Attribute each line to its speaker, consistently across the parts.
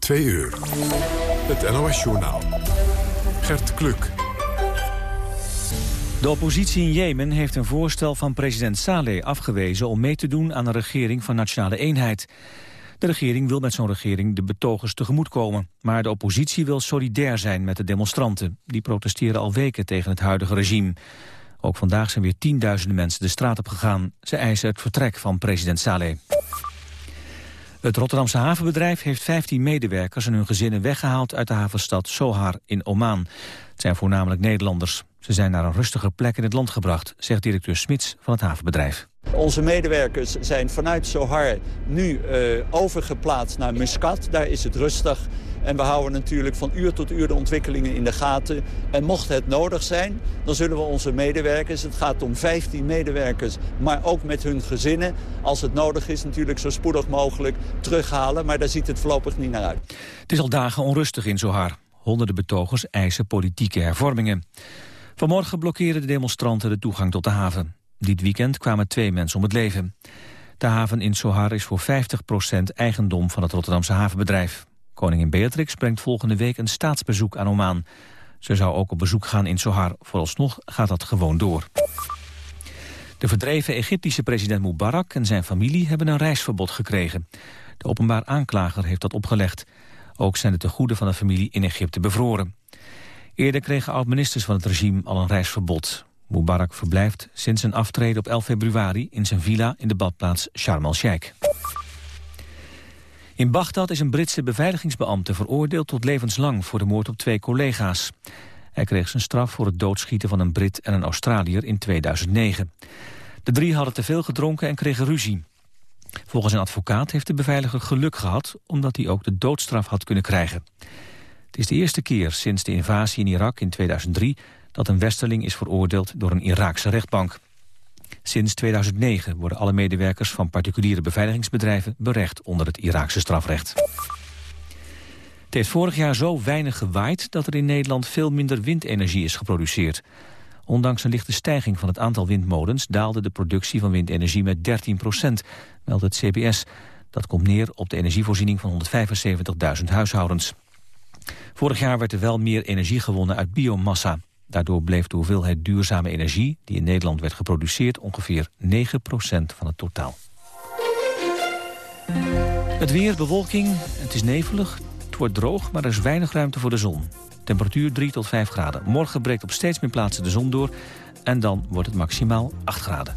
Speaker 1: Twee uur. Het NOS-journaal. Gert Kluk.
Speaker 2: De oppositie in Jemen heeft een voorstel van president Saleh afgewezen... om mee te doen aan een regering van nationale eenheid. De regering wil met zo'n regering de betogers tegemoetkomen. Maar de oppositie wil solidair zijn met de demonstranten. Die protesteren al weken tegen het huidige regime. Ook vandaag zijn weer tienduizenden mensen de straat op gegaan. Ze eisen het vertrek van president Saleh. Het Rotterdamse havenbedrijf heeft 15 medewerkers en hun gezinnen weggehaald uit de havenstad Sohar in Oman. Het zijn voornamelijk Nederlanders. Ze zijn naar een rustige plek in het land gebracht, zegt directeur Smits van het havenbedrijf.
Speaker 3: Onze medewerkers zijn vanuit Sohar nu uh, overgeplaatst naar Muscat. Daar is het rustig. En we houden natuurlijk van uur tot uur de ontwikkelingen in de gaten. En mocht het nodig zijn, dan zullen we onze medewerkers... het gaat om 15 medewerkers, maar ook met hun gezinnen... als het nodig is natuurlijk zo spoedig mogelijk terughalen. Maar daar ziet het voorlopig niet naar uit.
Speaker 2: Het is al dagen onrustig in Sohar. Honderden betogers eisen politieke hervormingen. Vanmorgen blokkeerden de demonstranten de toegang tot de haven. Dit weekend kwamen twee mensen om het leven. De haven in Sohar is voor 50% eigendom van het Rotterdamse havenbedrijf. Koningin Beatrix brengt volgende week een staatsbezoek aan Oman. Ze zou ook op bezoek gaan in Sohar. Vooralsnog gaat dat gewoon door. De verdreven Egyptische president Mubarak en zijn familie hebben een reisverbod gekregen. De openbaar aanklager heeft dat opgelegd. Ook zijn de tegoeden van de familie in Egypte bevroren. Eerder kregen oud-ministers van het regime al een reisverbod. Mubarak verblijft sinds zijn aftreden op 11 februari in zijn villa in de badplaats Sharm el-Sheikh. In Bagdad is een Britse beveiligingsbeambte veroordeeld tot levenslang voor de moord op twee collega's. Hij kreeg zijn straf voor het doodschieten van een Brit en een Australiër in 2009. De drie hadden te veel gedronken en kregen ruzie. Volgens een advocaat heeft de beveiliger geluk gehad... omdat hij ook de doodstraf had kunnen krijgen. Het is de eerste keer sinds de invasie in Irak in 2003... dat een westerling is veroordeeld door een Iraakse rechtbank. Sinds 2009 worden alle medewerkers van particuliere beveiligingsbedrijven berecht onder het Iraakse strafrecht. Het heeft vorig jaar zo weinig gewaaid dat er in Nederland veel minder windenergie is geproduceerd. Ondanks een lichte stijging van het aantal windmolens daalde de productie van windenergie met 13 procent, meldt het CBS. Dat komt neer op de energievoorziening van 175.000 huishoudens. Vorig jaar werd er wel meer energie gewonnen uit biomassa. Daardoor bleef de hoeveelheid duurzame energie die in Nederland werd geproduceerd ongeveer 9% van het totaal. Het weer, bewolking, het is nevelig, het wordt droog, maar er is weinig ruimte voor de zon. Temperatuur 3 tot 5 graden. Morgen breekt op steeds meer plaatsen de zon door en dan wordt het maximaal 8 graden.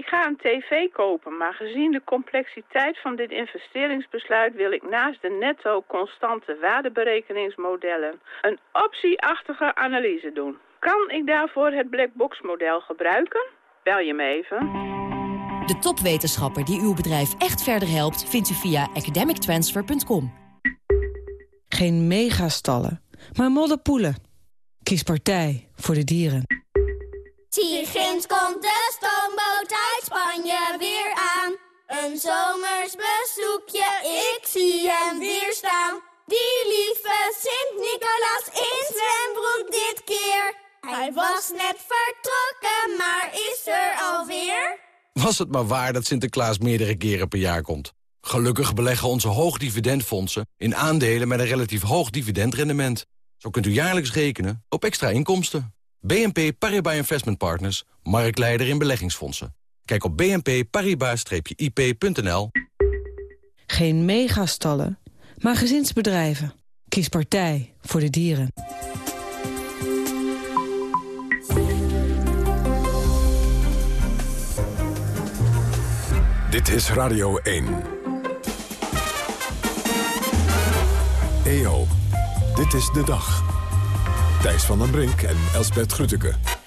Speaker 4: Ik ga een tv kopen, maar gezien de complexiteit van dit investeringsbesluit wil ik naast de netto constante waardeberekeningsmodellen een optieachtige analyse doen. Kan ik daarvoor het blackbox model gebruiken? Bel je me even.
Speaker 5: De topwetenschapper die uw bedrijf echt verder helpt vindt u via academictransfer.com.
Speaker 6: Geen megastallen, maar modderpoelen. Kies partij voor de dieren.
Speaker 7: Tigins komt de uit Spanje weer aan. Een zomers bezoekje, ik zie hem weer staan. Die lieve Sint-Nicolaas in zwembroek dit keer. Hij was net vertrokken, maar is er alweer.
Speaker 8: Was het maar waar dat Sinterklaas meerdere keren per jaar komt. Gelukkig beleggen onze hoogdividendfondsen in aandelen met een relatief hoog dividendrendement. Zo kunt u jaarlijks rekenen op extra inkomsten. BNP Paribas Investment Partners, marktleider in beleggingsfondsen. Kijk op bnp-paribas-ip.nl.
Speaker 6: Geen megastallen, maar gezinsbedrijven. Kies partij voor de dieren.
Speaker 1: Dit is Radio 1. EO, dit is de dag. Thijs van den Brink en Elsbert Grütke.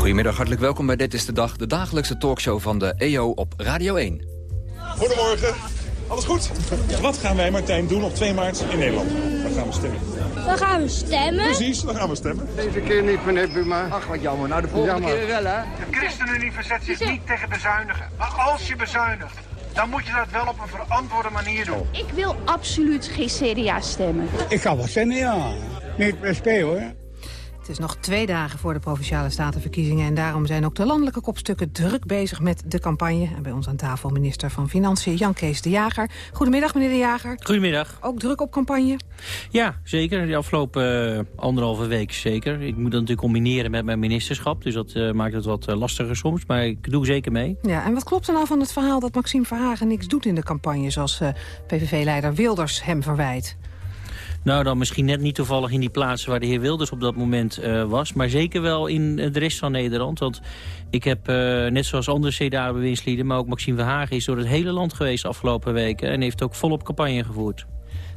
Speaker 9: Goedemiddag, hartelijk welkom bij Dit is de Dag, de dagelijkse talkshow van de EO op Radio 1.
Speaker 10: Goedemorgen.
Speaker 9: Alles goed? Wat gaan wij, Martijn, doen op 2 maart in Nederland? Waar gaan we stemmen?
Speaker 7: We gaan stemmen.
Speaker 9: Precies, waar gaan we stemmen?
Speaker 10: Deze keer niet, meneer Buma.
Speaker 11: Ach, wat jammer. Nou, de volgende keer wel, hè?
Speaker 12: De ChristenUnie verzet zich niet tegen bezuinigen. Maar als je bezuinigt, dan moet je dat wel op een verantwoorde manier doen.
Speaker 13: Ik wil absoluut geen CDA stemmen.
Speaker 14: Ik ga wel stemmen, ja. Niet SP, hoor.
Speaker 15: Het is nog twee dagen voor de Provinciale Statenverkiezingen... en daarom zijn ook de landelijke kopstukken druk bezig met de campagne. En bij ons aan tafel minister van Financiën Jan Kees de Jager. Goedemiddag, meneer de Jager.
Speaker 16: Goedemiddag.
Speaker 15: Ook druk op campagne?
Speaker 16: Ja, zeker. De afgelopen uh, anderhalve week zeker. Ik moet dat natuurlijk combineren met mijn ministerschap. Dus dat uh, maakt het wat uh, lastiger soms. Maar ik doe zeker mee.
Speaker 15: Ja, en wat klopt er nou van het verhaal dat Maxime Verhagen niks doet in de campagne... zoals PVV-leider Wilders hem verwijt?
Speaker 16: Nou, dan misschien net niet toevallig in die plaatsen waar de heer Wilders op dat moment uh, was. Maar zeker wel in de rest van Nederland. Want ik heb, uh, net zoals andere CDA-bewindslieden, maar ook Maxime Verhagen... is door het hele land geweest afgelopen weken. En heeft ook volop campagne gevoerd.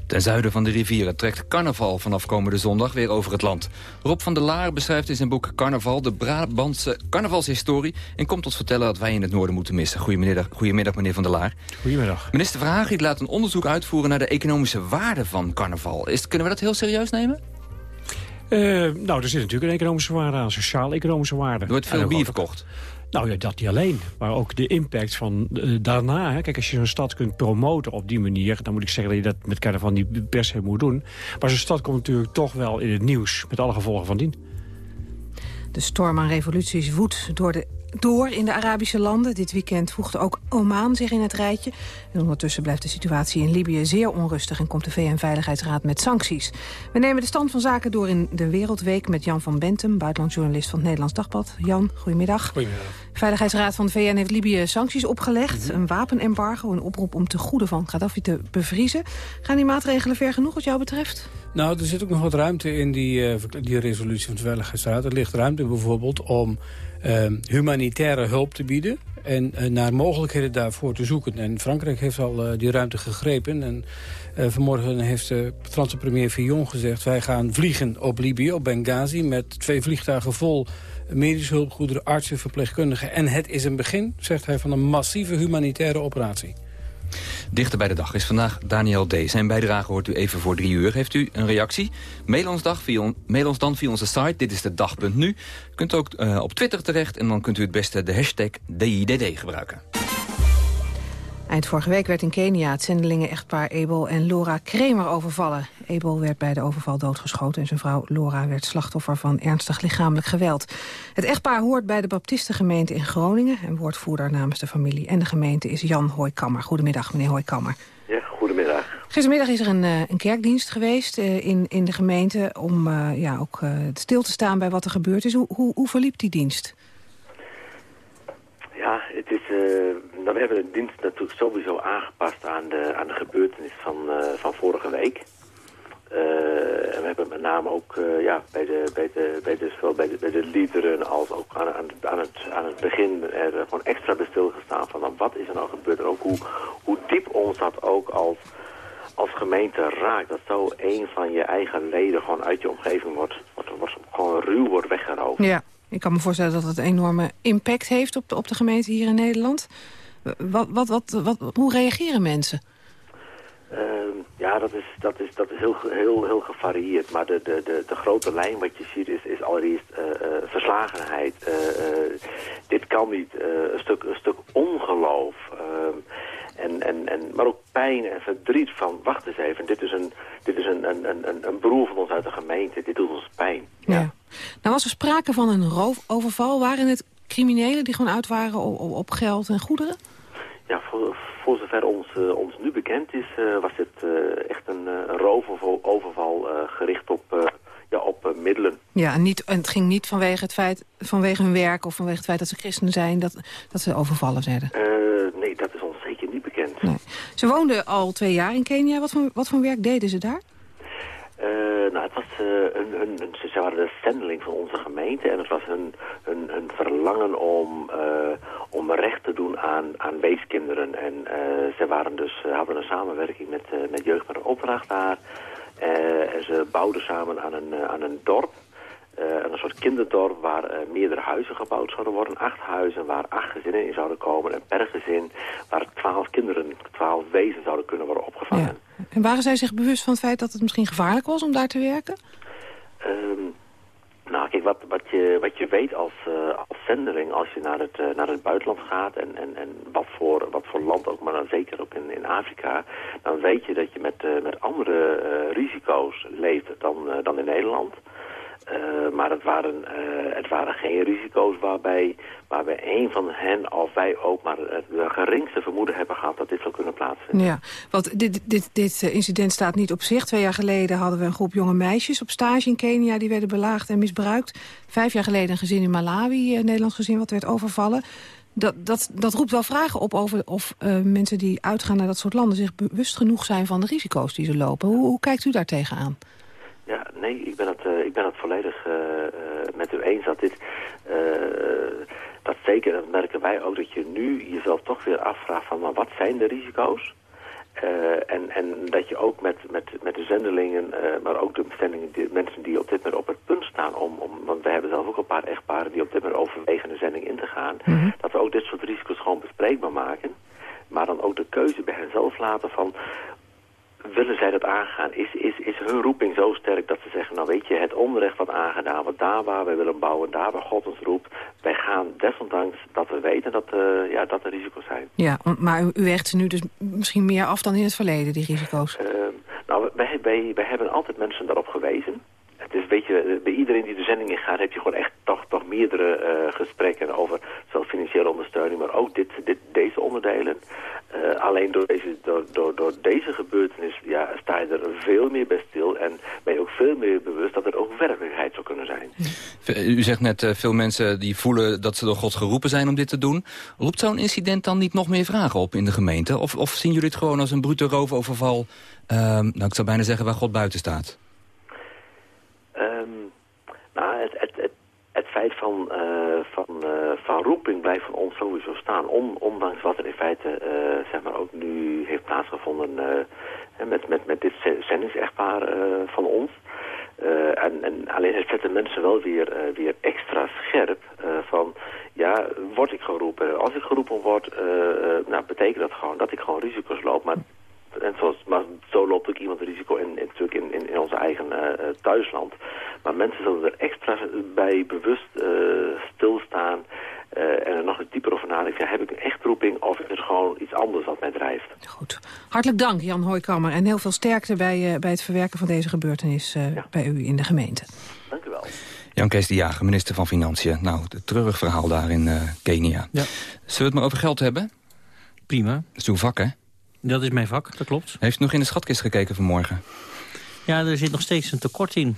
Speaker 17: Ten zuiden van de rivieren trekt carnaval vanaf komende zondag weer over het land. Rob van der Laar beschrijft in zijn boek Carnaval de Brabantse carnavalshistorie... en komt ons vertellen wat wij in het noorden moeten missen. Goedemiddag, goedemiddag meneer van der Laar.
Speaker 18: Goedemiddag.
Speaker 17: Minister Verhagen laat een onderzoek uitvoeren naar de economische waarde van carnaval. Is, kunnen we dat heel serieus nemen?
Speaker 18: Uh, nou, er zit natuurlijk een economische waarde aan, sociaal-economische waarde.
Speaker 17: Er wordt veel bier verkocht.
Speaker 18: Nou ja, dat niet alleen. Maar ook de impact van uh, daarna. Hè. Kijk, als je zo'n stad kunt promoten op die manier... dan moet ik zeggen dat je dat met carnaval niet per se moet doen. Maar zo'n stad komt natuurlijk toch wel in het nieuws. Met alle gevolgen van dien.
Speaker 15: De storm aan revoluties woedt door de door in de Arabische landen. Dit weekend voegde ook Oman zich in het rijtje. En ondertussen blijft de situatie in Libië zeer onrustig... en komt de VN-veiligheidsraad met sancties. We nemen de stand van zaken door in de Wereldweek... met Jan van Bentem, buitenlandjournalist van het Nederlands Dagblad. Jan, goedemiddag.
Speaker 18: Goedemiddag.
Speaker 15: De Veiligheidsraad van de VN heeft Libië sancties opgelegd. Een wapenembargo, een oproep om te goede van Gaddafi te bevriezen. Gaan die maatregelen ver genoeg wat jou betreft?
Speaker 19: Nou, er zit ook nog wat ruimte in die, uh, die resolutie van de Veiligheidsraad. Er ligt ruimte bijvoorbeeld om humanitaire hulp te bieden... en uh, naar mogelijkheden daarvoor te zoeken. En Frankrijk heeft al uh, die ruimte gegrepen. En vanmorgen heeft de Franse premier Fillon gezegd... wij gaan vliegen op Libië, op Benghazi... met twee vliegtuigen vol medische hulpgoederen, artsen, verpleegkundigen. En het is een begin, zegt hij, van een massieve humanitaire operatie.
Speaker 17: Dichter bij de dag is vandaag Daniel D. Zijn bijdrage hoort u even voor drie uur. Heeft u een reactie? Mail ons, dan via onze site. Dit is de dag.nu. U kunt ook uh, op Twitter terecht en dan kunt u het beste de hashtag DIDD gebruiken.
Speaker 15: Eind vorige week werd in Kenia het zendelingen-echtpaar Abel en Laura Kramer overvallen. Abel werd bij de overval doodgeschoten en zijn vrouw Laura werd slachtoffer van ernstig lichamelijk geweld. Het echtpaar hoort bij de Baptistengemeente in Groningen en woordvoerder namens de familie en de gemeente is Jan Hooikammer. Goedemiddag, meneer Hooikammer.
Speaker 20: Ja, goedemiddag.
Speaker 15: Gistermiddag is er een, een kerkdienst geweest uh, in, in de gemeente om uh, ja, ook uh, stil te staan bij wat er gebeurd is. Hoe, hoe, hoe verliep die dienst?
Speaker 20: Ja, het is, we hebben de dienst natuurlijk sowieso aangepast aan de, aan de gebeurtenis van, van vorige week. Uh, en we hebben met name ook uh, ja, bij, de, bij, de, bij, de, zowel bij, de, bij de liederen als ook aan, aan, aan, het, aan het begin er gewoon extra bij stilgestaan van nou, wat is er nou gebeurd en ook hoe, hoe diep ons dat ook als, als gemeente raakt. Dat zo een van je eigen leden gewoon uit je omgeving wordt, wordt, wordt gewoon ruw wordt weggeroofd.
Speaker 15: Ja, ik kan me voorstellen dat het een enorme impact heeft op de, op de gemeente hier in Nederland. Wat, wat, wat, wat, hoe reageren mensen?
Speaker 20: Uh, ja, dat is, dat is, dat is heel, heel, heel gevarieerd. Maar de, de, de, de grote lijn wat je ziet is, is allereerst uh, uh, verslagenheid. Uh, dit kan niet. een, stuk, een stuk ongeloof. Ehm, en, en, en, maar ook pijn en verdriet van, wacht eens even, dit is een, dit is een, een, een, een broer van ons uit de gemeente. Dit doet ons pijn.
Speaker 15: Ja. ja. Nou was er sprake van een roofoverval. Waren het criminelen die gewoon uit waren op, op geld en goederen?
Speaker 20: Ja, voor, voor zover ons, uh, ons nu bekend is, uh, was het uh, echt een, roofoverval gericht op, ja, op middelen.
Speaker 15: Ja, en, niet, en het ging niet vanwege, het feit, vanwege hun werk of vanwege het feit dat ze christenen zijn, dat, dat ze overvallen werden?
Speaker 20: nee, dat is ons zeker niet bekend.
Speaker 15: Nee. Ze woonden al twee jaar in Kenia. Wat voor, wat voor werk deden ze daar?
Speaker 20: Uh, nou, het was uh, een, een, een, ze waren de zendeling van onze gemeente en het was hun, hun, hun verlangen om, uh, om recht te doen aan, aan weeskinderen. En ze waren dus, hadden een samenwerking met, met Jeugd met een opdracht daar. en ze bouwden samen aan een, aan een dorp. Een soort kinderdorp waar meerdere huizen gebouwd zouden worden. Acht huizen waar acht gezinnen in zouden komen. En per gezin waar twaalf kinderen, twaalf wezen zouden kunnen worden opgevangen.
Speaker 15: En waren zij zich bewust van het feit dat het misschien gevaarlijk was om daar te werken?
Speaker 20: Ehm, nou, kijk, wat, wat, je, wat je weet als, uh, als zendeling als je naar het, uh, naar het buitenland gaat... en, en, en wat, voor, wat voor land ook, maar dan zeker ook in, in Afrika... dan weet je dat je met, uh, met andere risico's leeft dan, dan in Nederland... Uh, maar het waren, uh, het waren geen risico's waarbij, waarbij een van hen of wij ook maar het geringste vermoeden hebben gehad dat dit zou kunnen plaatsvinden.
Speaker 15: Ja, want dit, dit, dit incident staat niet op zich. Twee jaar geleden hadden we een groep jonge meisjes op stage in Kenia. Die werden belaagd en misbruikt. Vijf jaar geleden een gezin in Malawi, een Nederlands gezin wat werd overvallen. Dat, dat, dat roept wel vragen op over of mensen die uitgaan naar dat soort landen... zich bewust genoeg zijn van de risico's die ze lopen. Hoe, hoe kijkt u daar tegenaan?
Speaker 20: Ja, nee, ik ben het, uh, ik ben het volledig uh, met u eens dat dit... dat zeker, dat merken wij ook, dat je nu jezelf toch weer afvraagt van... maar wat zijn de risico's? en, en dat je ook met, met, met de zendelingen, maar ook de, zendelingen, de mensen die op dit moment op het punt staan... Om, om, want we hebben zelf ook een paar echtparen die op dit moment overwegen een zending in te gaan... Mm -hmm. dat we ook dit soort risico's gewoon bespreekbaar maken... maar dan ook de keuze bij hen zelf laten van willen zij dat aangaan? Is, is, is hun roeping zo sterk dat ze zeggen, nou weet je, het onrecht wat aangedaan wordt, daar waar wij willen bouwen, daar waar God ons roept, wij gaan desondanks dat we weten dat, uh, ja, dat er risico's zijn.
Speaker 15: Ja, maar u, u weegt ze nu dus misschien meer af dan in het verleden, die risico's?
Speaker 20: Uh, nou, wij, wij, wij hebben altijd mensen daarop gewezen. Het is, weet je, bij iedereen die de zending in gaat, heb je gewoon echt toch, toch meerdere uh, gesprekken over zowel financiële ondersteuning, maar ook dit, dit, deze onderdelen. Uh, alleen door deze, door, door, door deze gebeurtenis ja, sta je er veel meer bij stil en ben je ook veel meer bewust dat het ook werkelijkheid zou kunnen zijn.
Speaker 17: U zegt net, uh, veel mensen die voelen dat ze door God geroepen zijn om dit te doen. Roept zo'n incident dan niet nog meer vragen op in de gemeente? Of, of zien jullie het gewoon als een brute roofoverval, uh, nou ik zou bijna zeggen waar God buiten staat?
Speaker 20: Um, het, het, feit van, uh, van, uh, van roeping blijft van ons sowieso staan. On, ondanks wat er in feite uh, zeg maar ook nu heeft plaatsgevonden met, met, met dit zendingsechtpaar van ons. en, en alleen het zet de mensen wel weer, weer extra scherp van... ja, word ik geroepen? Als ik geroepen word, nou, betekent dat gewoon dat ik gewoon risico's loop. Maar en zoals, maar zo loopt ook iemand risico in, in, natuurlijk in, in, in onze eigen uh, thuisland. Maar mensen zullen er extra bij bewust uh, stilstaan uh, en er nog eens dieper over nadenken. Heb ik een echt roeping of is het gewoon iets anders wat mij drijft?
Speaker 15: Goed. Hartelijk dank Jan Hooikammer en heel veel sterkte bij, bij het verwerken van deze gebeurtenis ja. bij u in de gemeente.
Speaker 20: Dank u wel.
Speaker 17: Jan Kees de Jager, minister van Financiën. Nou, het treurig verhaal daar in Kenia. Ja. Zullen we het maar over geld hebben?
Speaker 16: Prima.
Speaker 17: Dat is uw vak, hè?
Speaker 16: Dat is mijn vak, dat klopt.
Speaker 17: Heeft u nog in de schatkist gekeken vanmorgen?
Speaker 16: Ja, er zit nog steeds een tekort in.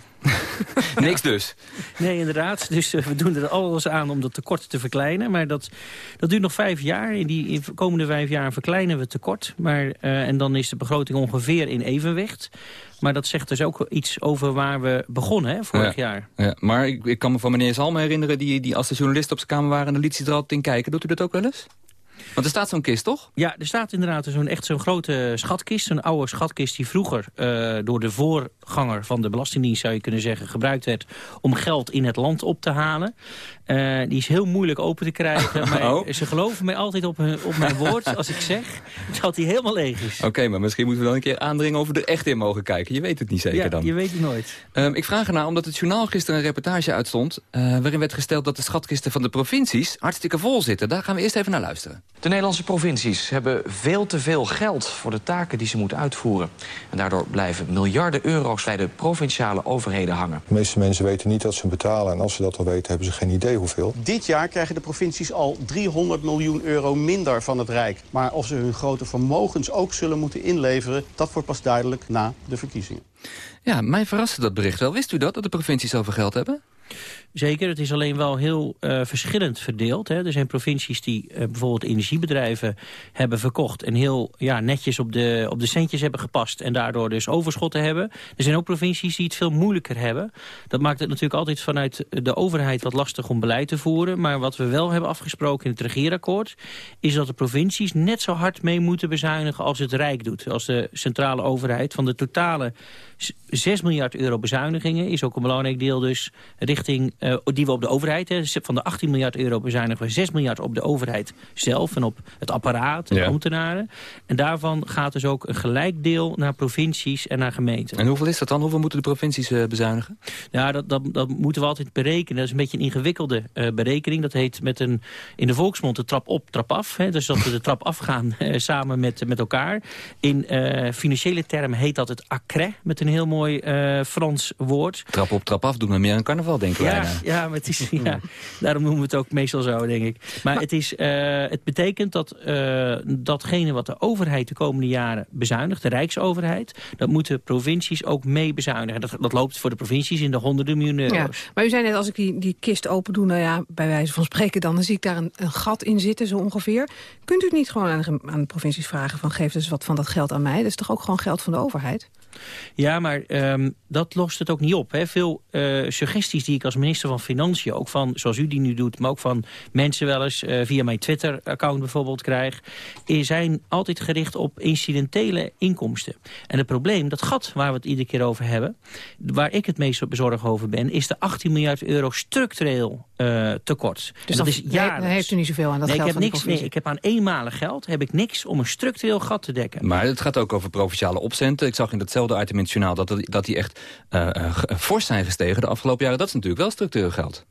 Speaker 17: Niks dus?
Speaker 16: Nee, inderdaad. Dus uh, we doen er alles aan om dat tekort te verkleinen. Maar dat, dat duurt nog vijf jaar. In die in de komende vijf jaar verkleinen we het tekort. Maar, uh, en dan is de begroting ongeveer in evenwicht. Maar dat zegt dus ook iets over waar we begonnen, hè, vorig
Speaker 17: ja,
Speaker 16: jaar.
Speaker 17: Ja, maar ik, ik kan me van meneer Zalm herinneren... Die, die als de journalist op zijn kamer waren en de liet zich er altijd in kijken. Doet u dat ook wel eens? Want er staat zo'n kist, toch?
Speaker 16: Ja, er staat inderdaad zo'n echt zo'n grote schatkist. Een oude schatkist die vroeger uh, door de voorganger van de Belastingdienst... zou je kunnen zeggen, gebruikt werd om geld in het land op te halen. Uh, die is heel moeilijk open te krijgen. Maar oh. ze geloven mij altijd op, hun, op mijn woord als ik zeg dat hij helemaal leeg is.
Speaker 17: Oké, okay, maar misschien moeten we dan een keer aandringen of we er echt in mogen kijken. Je weet het niet zeker
Speaker 16: ja,
Speaker 17: dan.
Speaker 16: je weet het nooit.
Speaker 17: Um, ik vraag ernaar omdat het journaal gisteren een reportage uitstond... Uh, waarin werd gesteld dat de schatkisten van de provincies hartstikke vol zitten. Daar gaan we eerst even naar luisteren.
Speaker 21: De Nederlandse provincies hebben veel te veel geld voor de taken die ze moeten uitvoeren. En daardoor blijven miljarden euro's bij de provinciale overheden hangen.
Speaker 10: De meeste mensen weten niet dat ze betalen. En als ze dat al weten, hebben ze geen idee hoeveel.
Speaker 22: Dit jaar krijgen de provincies al 300 miljoen euro minder van het Rijk. Maar of ze hun grote vermogens ook zullen moeten inleveren... dat wordt pas duidelijk na de verkiezingen.
Speaker 17: Ja, mij verraste dat bericht wel. Wist u dat, dat de provincies zoveel geld hebben?
Speaker 16: Zeker, het is alleen wel heel uh, verschillend verdeeld. Hè. Er zijn provincies die uh, bijvoorbeeld energiebedrijven hebben verkocht... en heel ja, netjes op de, op de centjes hebben gepast... en daardoor dus overschotten hebben. Er zijn ook provincies die het veel moeilijker hebben. Dat maakt het natuurlijk altijd vanuit de overheid wat lastig om beleid te voeren. Maar wat we wel hebben afgesproken in het regeerakkoord... is dat de provincies net zo hard mee moeten bezuinigen als het Rijk doet. Als de centrale overheid van de totale 6 miljard euro bezuinigingen... is ook een belangrijk deel dus richting uh, die we op de overheid... Hè, van de 18 miljard euro bezuinigen we 6 miljard op de overheid zelf... en op het apparaat en de ambtenaren. En daarvan gaat dus ook een gelijk deel naar provincies en naar gemeenten.
Speaker 17: En hoeveel is dat dan? Hoeveel moeten de provincies uh, bezuinigen?
Speaker 16: Ja, dat, dat, dat moeten we altijd berekenen. Dat is een beetje een ingewikkelde uh, berekening. Dat heet met een, in de volksmond de trap op, trap af. Hè, dus dat we de trap afgaan samen met, met elkaar. In financiële termen heet dat het accret, met een heel mooi Frans woord.
Speaker 17: Trap op, trap af, doen we meer aan carnaval, denk ik.
Speaker 16: Ja, ja, maar het is, ja, daarom noemen we het ook meestal zo, denk ik. Maar, het, is, uh, het betekent dat uh, datgene wat de overheid de komende jaren bezuinigt, de Rijksoverheid, dat moeten provincies ook mee bezuinigen. Dat, dat loopt voor de provincies in de honderden miljoen euro's.
Speaker 15: Ja, maar u zei net, als ik die, die kist open doe, nou ja, bij wijze van spreken, dan, zie ik daar een, een gat in zitten, zo ongeveer. Kunt u het niet gewoon aan, aan de provincies vragen van geef dus wat van dat geld aan mij? Dat is toch ook gewoon geld van de overheid?
Speaker 16: Ja, maar um, dat lost het ook niet op. Hè. Veel uh, suggesties die ik als minister van Financiën, ook van zoals u die nu doet, maar ook van mensen wel eens uh, via mijn Twitter-account bijvoorbeeld krijg, zijn altijd gericht op incidentele inkomsten. En het probleem, dat gat waar we het iedere keer over hebben, waar ik het meest bezorgd over ben, is de 18 miljard euro structureel uh, tekort.
Speaker 15: Dus dat is jaren. Daar heeft u niet zoveel aan dat
Speaker 16: nee,
Speaker 15: geld
Speaker 16: ik heb niks, nee, ik heb aan eenmalig geld heb ik niks om een structureel gat te dekken.
Speaker 17: Maar het gaat ook over provinciale opcenten. Ik zag in datzelfde in dat, dat die echt uh, fors zijn gestegen de afgelopen jaren. Dat is natuurlijk wel structureel geld.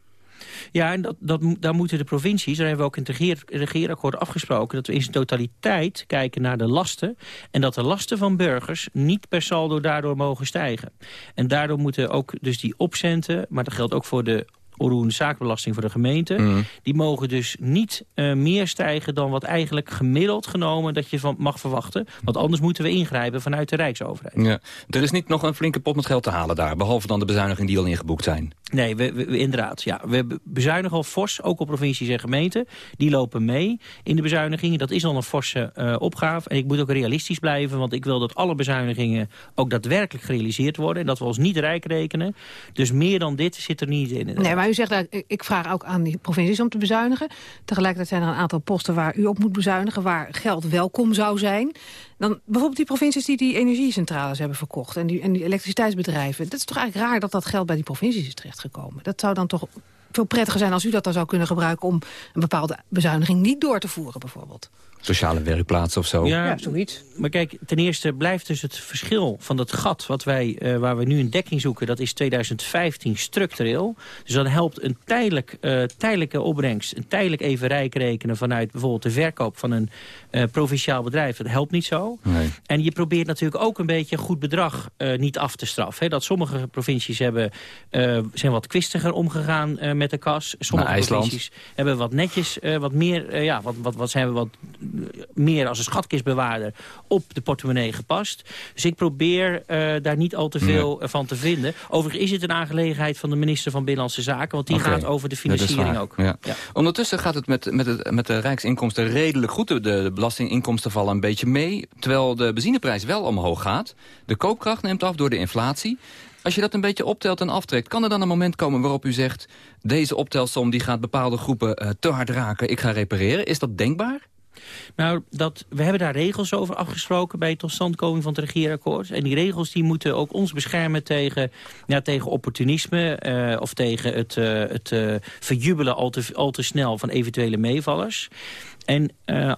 Speaker 16: Ja, en dat, dat, daar moeten de provincies, daar hebben we ook in het regeer, regeerakkoord afgesproken... dat we in zijn totaliteit kijken naar de lasten... en dat de lasten van burgers niet per saldo daardoor mogen stijgen. En daardoor moeten ook dus die opcenten, maar dat geldt ook voor de onroerende zaakbelasting voor de gemeente... Mm. die mogen dus niet uh, meer stijgen dan wat eigenlijk gemiddeld genomen... dat je van mag verwachten. Want anders moeten we ingrijpen vanuit de Rijksoverheid.
Speaker 17: Ja. Er is niet nog een flinke pot met geld te halen daar... behalve dan de bezuinigingen die al ingeboekt zijn.
Speaker 16: Nee, we, we, inderdaad. Ja. We bezuinigen al fors, ook op provincies en gemeenten. Die lopen mee in de bezuinigingen. Dat is al een forse uh, opgave. En ik moet ook realistisch blijven, want ik wil dat alle bezuinigingen... ook daadwerkelijk gerealiseerd worden. En dat we ons niet rijk rekenen. Dus meer dan dit zit er niet in.
Speaker 15: Nee, maar u zegt, dat, ik vraag ook aan die provincies om te bezuinigen. Tegelijkertijd zijn er een aantal posten waar u op moet bezuinigen... waar geld welkom zou zijn. Dan bijvoorbeeld die provincies die die energiecentrales hebben verkocht... en die, en die elektriciteitsbedrijven. Dat is toch eigenlijk raar dat dat geld bij die provincies is terechtgekomen. Dat zou dan toch veel prettiger zijn als u dat dan zou kunnen gebruiken... om een bepaalde bezuiniging niet door te voeren bijvoorbeeld
Speaker 17: sociale werkplaats of zo.
Speaker 16: Ja, zoiets. Maar kijk, ten eerste blijft dus het verschil van dat gat... Wat wij, uh, waar we nu een dekking zoeken, dat is 2015 structureel. Dus dat helpt een tijdelijk, uh, tijdelijke opbrengst... een tijdelijk even rijk rekenen vanuit bijvoorbeeld de verkoop van een uh, provinciaal bedrijf. Dat helpt niet zo.
Speaker 17: Nee.
Speaker 16: En je probeert natuurlijk ook een beetje goed bedrag niet af te straffen. Hè? Dat sommige provincies hebben, zijn wat kwistiger omgegaan met de kas. Sommige provincies hebben wat netjes, wat meer... ja, wat, wat, wat zijn we wat meer als een schatkistbewaarder op de portemonnee gepast. Dus ik probeer uh, daar niet al te veel nee. van te vinden. Overigens is het een aangelegenheid van de minister van Binnenlandse Zaken... want die okay. gaat over de financiering ook.
Speaker 17: Ja. Ja. Ondertussen gaat het met, met, het, met de rijksinkomsten redelijk goed. De, de belastinginkomsten vallen een beetje mee... terwijl de benzineprijs wel omhoog gaat. De koopkracht neemt af door de inflatie. Als je dat een beetje optelt en aftrekt... kan er dan een moment komen waarop u zegt... deze optelsom die gaat bepaalde groepen uh, te hard raken, ik ga repareren. Is dat denkbaar?
Speaker 16: Nou, dat, we hebben daar regels over afgesproken bij het totstandkoming van het regeerakkoord. En die regels die moeten ook ons beschermen tegen, ja, tegen opportunisme... Uh, of tegen het, uh, het uh, verjubelen al te, al te snel van eventuele meevallers. En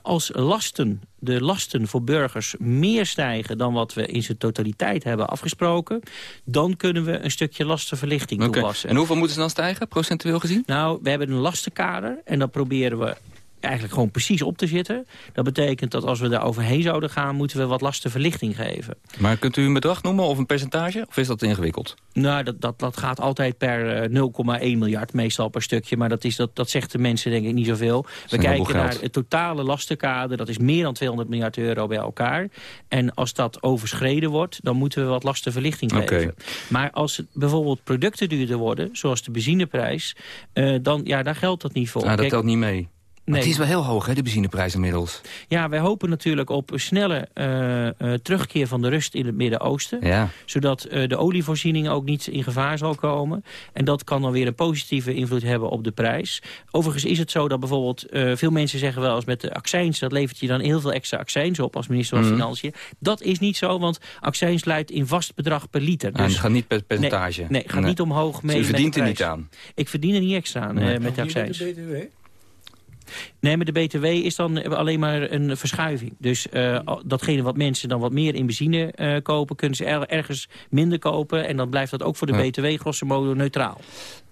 Speaker 16: als lasten, de lasten voor burgers meer stijgen dan wat we in zijn totaliteit hebben afgesproken, dan kunnen we een stukje lastenverlichting okay. toepassen.
Speaker 17: En hoeveel moeten ze dan stijgen, procentueel gezien?
Speaker 16: Nou, we hebben een lastenkader en dat proberen we eigenlijk gewoon precies op te zitten. Dat betekent dat als we daar overheen zouden gaan... moeten we wat lastenverlichting geven.
Speaker 17: Maar kunt u een bedrag noemen of een percentage? Of is dat ingewikkeld?
Speaker 16: Nou, dat, dat, dat gaat altijd per uh, 0,1 miljard, meestal per stukje. Maar dat, is, dat, dat zegt de mensen denk ik niet zoveel. We kijken naar het totale lastenkader. Dat is meer dan 200 miljard euro bij elkaar. En als dat overschreden wordt, dan moeten we wat lastenverlichting geven.
Speaker 17: Okay.
Speaker 16: Maar als het bijvoorbeeld producten duurder worden, zoals de benzineprijs... Uh, dan, ja, daar geldt dat niet voor.
Speaker 17: Ah, dat telt niet mee. Maar het is wel heel hoog, hè, de benzineprijs inmiddels.
Speaker 16: Ja, wij hopen natuurlijk op een snelle uh, uh, terugkeer van de rust in het Midden-Oosten.
Speaker 17: Ja.
Speaker 16: Zodat uh, de olievoorziening ook niet in gevaar zal komen. En dat kan dan weer een positieve invloed hebben op de prijs. Overigens is het zo dat bijvoorbeeld... veel mensen zeggen wel eens met de accijns... dat levert je dan heel veel extra accijns op als minister van mm. Financiën. Dat is niet zo, want accijns luidt in vast bedrag per liter.
Speaker 17: Dus, het gaat niet per percentage.
Speaker 16: Nee, nee gaat nee. niet omhoog mee
Speaker 17: dus je verdient er niet aan?
Speaker 16: Ik verdien er niet extra aan nee. met de accijns. Nee, maar de BTW is dan alleen maar een verschuiving. Dus uh, datgene wat mensen dan wat meer in benzine uh, kopen... kunnen ze er, ergens minder kopen. En dan blijft dat ook voor de ja. BTW grosso modo neutraal.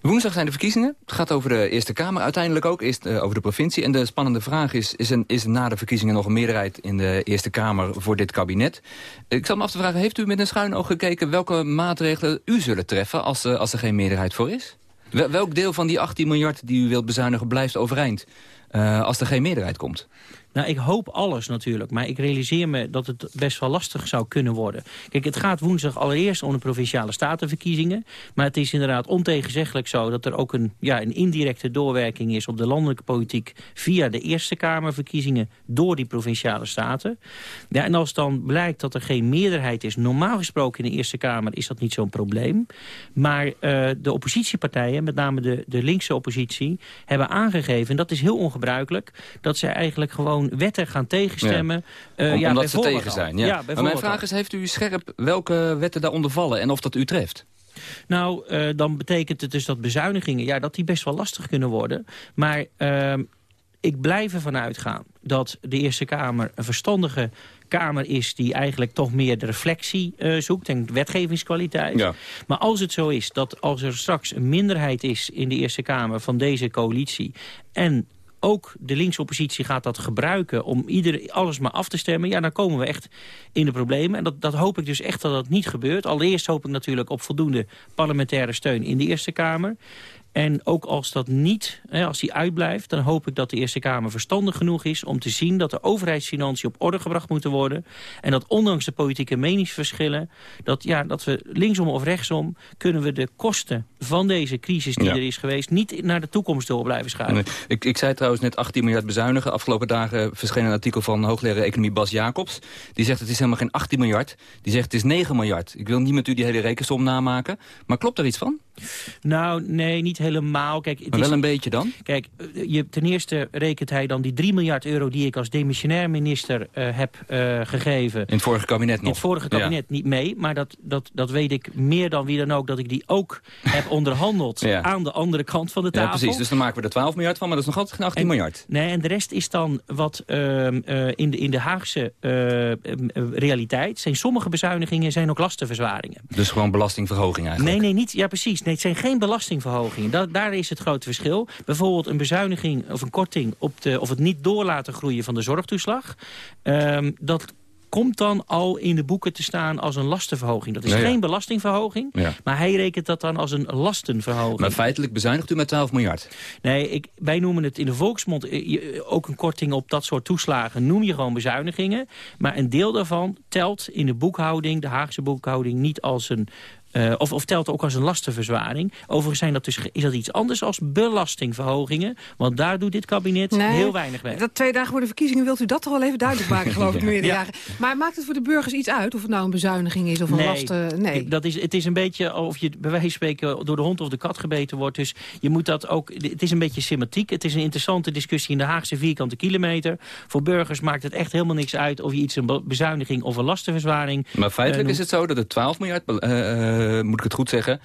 Speaker 17: Woensdag zijn de verkiezingen. Het gaat over de Eerste Kamer uiteindelijk ook. Eerst uh, over de provincie. En de spannende vraag is, is, een, is na de verkiezingen nog een meerderheid in de Eerste Kamer voor dit kabinet? Ik zal me af te vragen, heeft u met een schuin oog gekeken welke maatregelen u zullen treffen als, als er geen meerderheid voor is? Welk deel van die 18 miljard die u wilt bezuinigen blijft overeind? Uh, als er geen meerderheid komt.
Speaker 16: Nou, ik hoop alles natuurlijk, maar ik realiseer me dat het best wel lastig zou kunnen worden. Kijk, het gaat woensdag allereerst om de Provinciale Statenverkiezingen. Maar het is inderdaad ontegenzeggelijk zo dat er ook een, ja, een indirecte doorwerking is op de landelijke politiek via de Eerste Kamerverkiezingen door die Provinciale Staten. Ja, en als dan blijkt dat er geen meerderheid is, normaal gesproken in de Eerste Kamer is dat niet zo'n probleem. Maar uh, de oppositiepartijen, met name de, de linkse oppositie, hebben aangegeven, en dat is heel ongebruikelijk, dat zij eigenlijk gewoon wetten gaan tegenstemmen.
Speaker 17: Ja. Ja, omdat ze tegen zijn. Ja. maar mijn vraag is, heeft u scherp welke wetten daaronder vallen en of dat u treft?
Speaker 16: Nou, uh, dan betekent het dus dat bezuinigingen... ja, dat die best wel lastig kunnen worden. Maar uh, ik blijf ervan uitgaan dat de Eerste Kamer een verstandige Kamer is die eigenlijk toch meer de reflectie uh, zoekt en wetgevingskwaliteit. Ja. Maar als het zo is dat als er straks een minderheid is in de Eerste Kamer van deze coalitie... en ook de linkse oppositie gaat dat gebruiken om ieder, alles maar af te stemmen... ja, dan komen we echt in de problemen. En dat, dat hoop ik dus echt dat dat niet gebeurt. Allereerst hoop ik natuurlijk op voldoende parlementaire steun in de Eerste Kamer. En ook als dat niet, hè, als die uitblijft... dan hoop ik dat de Eerste Kamer verstandig genoeg is... om te zien dat de overheidsfinanciën op orde gebracht moeten worden. En dat ondanks de politieke meningsverschillen... dat, ja, dat we linksom of rechtsom... kunnen we de kosten van deze crisis die er is geweest... niet naar de toekomst door blijven schuiven. Nee.
Speaker 17: Ik, ik zei trouwens net 18 miljard bezuinigen. Afgelopen dagen verscheen een artikel van hoogleraar economie Bas Jacobs. Die zegt het is helemaal geen 18 miljard. Die zegt het is 9 miljard. Ik wil niet met u die hele rekensom namaken. Maar klopt er iets van?
Speaker 16: Nou, nee, niet helemaal. Kijk, het
Speaker 17: maar wel een beetje dan?
Speaker 16: Kijk, je, ten eerste rekent hij dan die 3 miljard euro... die ik als demissionair minister uh, heb uh, gegeven.
Speaker 17: In het vorige kabinet nog?
Speaker 16: In het vorige kabinet ja. niet mee. Maar dat, dat, dat weet ik meer dan wie dan ook... dat ik die ook heb onderhandeld ja. aan de andere kant van de tafel.
Speaker 17: Ja, precies. Dus dan maken we er 12 miljard van, maar dat is nog altijd geen 18
Speaker 16: en,
Speaker 17: miljard.
Speaker 16: Nee, en de rest is dan wat uh, in, de, in de Haagse realiteit... zijn sommige bezuinigingen zijn ook lastenverzwaringen.
Speaker 17: Dus gewoon belastingverhoging eigenlijk?
Speaker 16: Nee, nee, niet. Ja, precies. Nee, het zijn geen belastingverhogingen. Da daar is het grote verschil. Bijvoorbeeld een bezuiniging of een korting op de, of het niet door laten groeien van de zorgtoeslag. Um, dat komt dan al in de boeken te staan als een lastenverhoging. Dat is geen belastingverhoging, ja. maar hij rekent dat dan als een lastenverhoging.
Speaker 17: Maar feitelijk bezuinigt u met 12 miljard?
Speaker 16: Nee, ik, wij noemen het in de volksmond eh, ook een korting op dat soort toeslagen. Noem je gewoon bezuinigingen. Maar een deel daarvan telt in de boekhouding, de Haagse boekhouding, niet als een uh, of, of telt ook als een lastenverzwaring. Overigens zijn dat dus, is dat iets anders als belastingverhogingen. Want daar doet dit kabinet nee, heel weinig mee.
Speaker 15: Dat twee dagen voor de verkiezingen wilt u dat toch wel even duidelijk maken, geloof ik, meneer ja. Maar maakt het voor de burgers iets uit of het nou een bezuiniging is of een
Speaker 16: nee,
Speaker 15: lasten? Nee,
Speaker 16: dat is, het is een beetje of je bij wijze van spreken door de hond of de kat gebeten wordt. Dus je moet dat ook, het is een beetje semantiek. Het is een interessante discussie in de Haagse vierkante kilometer. Voor burgers maakt het echt helemaal niks uit of je iets een bezuiniging of een lastenverzwaring...
Speaker 17: Maar feitelijk uh, is het zo dat het 12 miljard... Uh, moet ik het goed zeggen...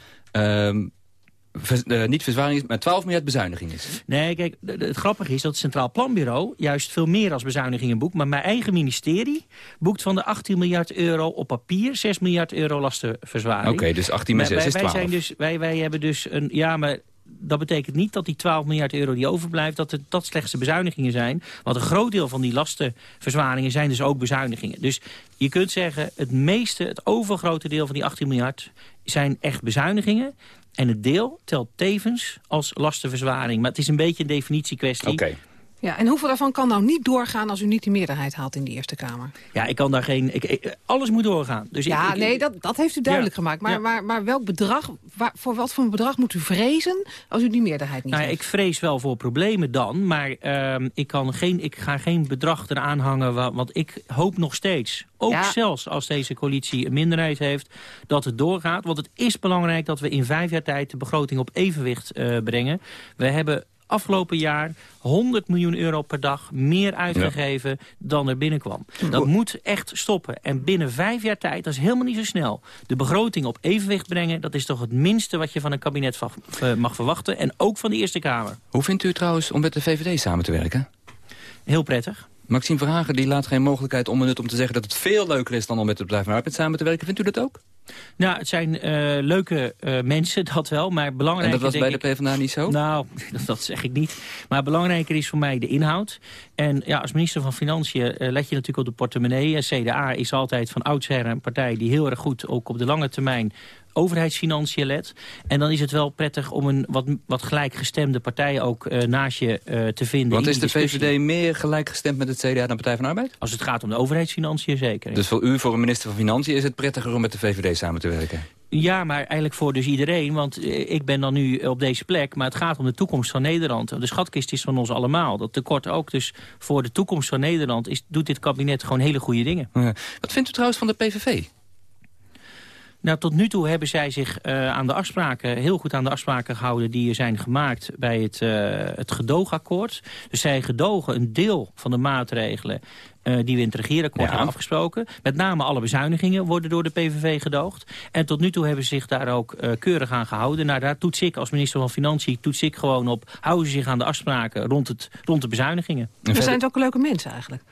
Speaker 17: Vers, uh, niet verzwaring is, maar 12 miljard bezuiniging is.
Speaker 16: Nee, kijk, het grappige is dat het Centraal Planbureau juist veel meer als bezuinigingen boekt. Maar mijn eigen ministerie boekt van de 18 miljard euro op papier 6 miljard euro lastenverzwaring.
Speaker 17: Oké, okay, dus 18 met 6 wij,
Speaker 16: is
Speaker 17: 12.
Speaker 16: Wij, zijn dus, wij, wij hebben dus een... Ja, maar dat betekent niet dat die 12 miljard euro die overblijft... dat het, dat slechts de bezuinigingen zijn. Want een groot deel van die lastenverzwaringen zijn dus ook bezuinigingen. Dus je kunt zeggen, het meeste, het overgrote deel van die 18 miljard... zijn echt bezuinigingen. En het deel telt tevens als lastenverzwaring. Maar het is een beetje een definitiekwestie.
Speaker 17: Okay.
Speaker 15: Ja, en hoeveel daarvan kan nou niet doorgaan als u niet de meerderheid haalt in de Eerste Kamer?
Speaker 16: Ja, ik kan daar geen... Ik, ik- alles moet doorgaan. Dus
Speaker 15: ja,
Speaker 16: ik-
Speaker 15: nee, dat, dat heeft u duidelijk
Speaker 16: Ja,
Speaker 15: gemaakt. Maar,
Speaker 16: ja.
Speaker 15: maar, maar welk bedrag, waar, voor wat voor een bedrag moet u vrezen als u die meerderheid niet
Speaker 16: Nou,
Speaker 15: heeft?
Speaker 16: ik vrees wel voor problemen dan, maar ehm, ik, kan geen, ik ga geen bedrag eraan hangen. wa- Want ik hoop nog steeds, ook
Speaker 15: Ja.
Speaker 16: zelfs als deze coalitie een minderheid heeft, dat het doorgaat. Want het is belangrijk dat we in vijf jaar tijd de begroting op evenwicht eh, brengen. We hebben afgelopen jaar 100 miljoen euro per dag meer uitgegeven dan er binnenkwam. Dat moet echt stoppen. En binnen vijf jaar tijd, dat is helemaal niet zo snel... de begroting op evenwicht brengen... dat is toch het minste wat je van een kabinet eh, mag verwachten. En ook van de Eerste Kamer.
Speaker 17: Hoe vindt u het trouwens om met de VVD samen te werken?
Speaker 16: Heel prettig.
Speaker 17: Maxime Verhagen die laat geen mogelijkheid onbenut om te zeggen dat het veel leuker is dan om met het Blijf van Arbeid samen te werken. Vindt u dat ook?
Speaker 16: Nou, het zijn eh, leuke eh, mensen, dat wel. Maar belangrijker
Speaker 17: En dat was bij
Speaker 16: denk
Speaker 17: de PvdA niet zo?
Speaker 16: Nou, dat, dat zeg ik niet. Maar belangrijker is voor mij de inhoud. En ja, als minister van Financiën eh, let je natuurlijk op de portemonnee. En CDA is altijd van oudsher een partij die heel erg goed... ook op de lange termijn overheidsfinanciën let. En dan is het wel prettig om een wat, wat gelijkgestemde partij ook eh, naast je eh, te vinden.
Speaker 17: Want is de. VVD meer gelijkgestemd met het CDA dan Partij van Arbeid?
Speaker 16: Als het gaat om de overheidsfinanciën, zeker.
Speaker 17: Dus voor u, voor een minister van Financiën, is het prettiger om met de VVD samen te werken?
Speaker 16: Ja, maar eigenlijk voor dus iedereen. Want eh, ik ben dan nu op deze plek. Maar het gaat om de toekomst van Nederland. De schatkist is van ons allemaal. Dat tekort ook. Dus voor de toekomst van Nederland is, doet dit kabinet gewoon hele goede dingen.
Speaker 17: Wat vindt u trouwens van de PVV?
Speaker 16: Nou, tot nu toe hebben zij zich eh, aan de afspraken, heel goed aan de afspraken gehouden die er zijn gemaakt bij het, eh, het gedoogakkoord. Dus zij gedogen een deel van de maatregelen eh, die we in het regeerakkoord
Speaker 17: Ja.
Speaker 16: hebben afgesproken. Met name alle bezuinigingen worden door de PVV gedoogd. En tot nu toe hebben ze zich daar ook eh, keurig aan gehouden. Nou, daar toets ik als minister van Financiën toets ik gewoon op. Houden ze zich aan de afspraken rond, het, rond de bezuinigingen.
Speaker 15: Er zijn het ook leuke mensen eigenlijk.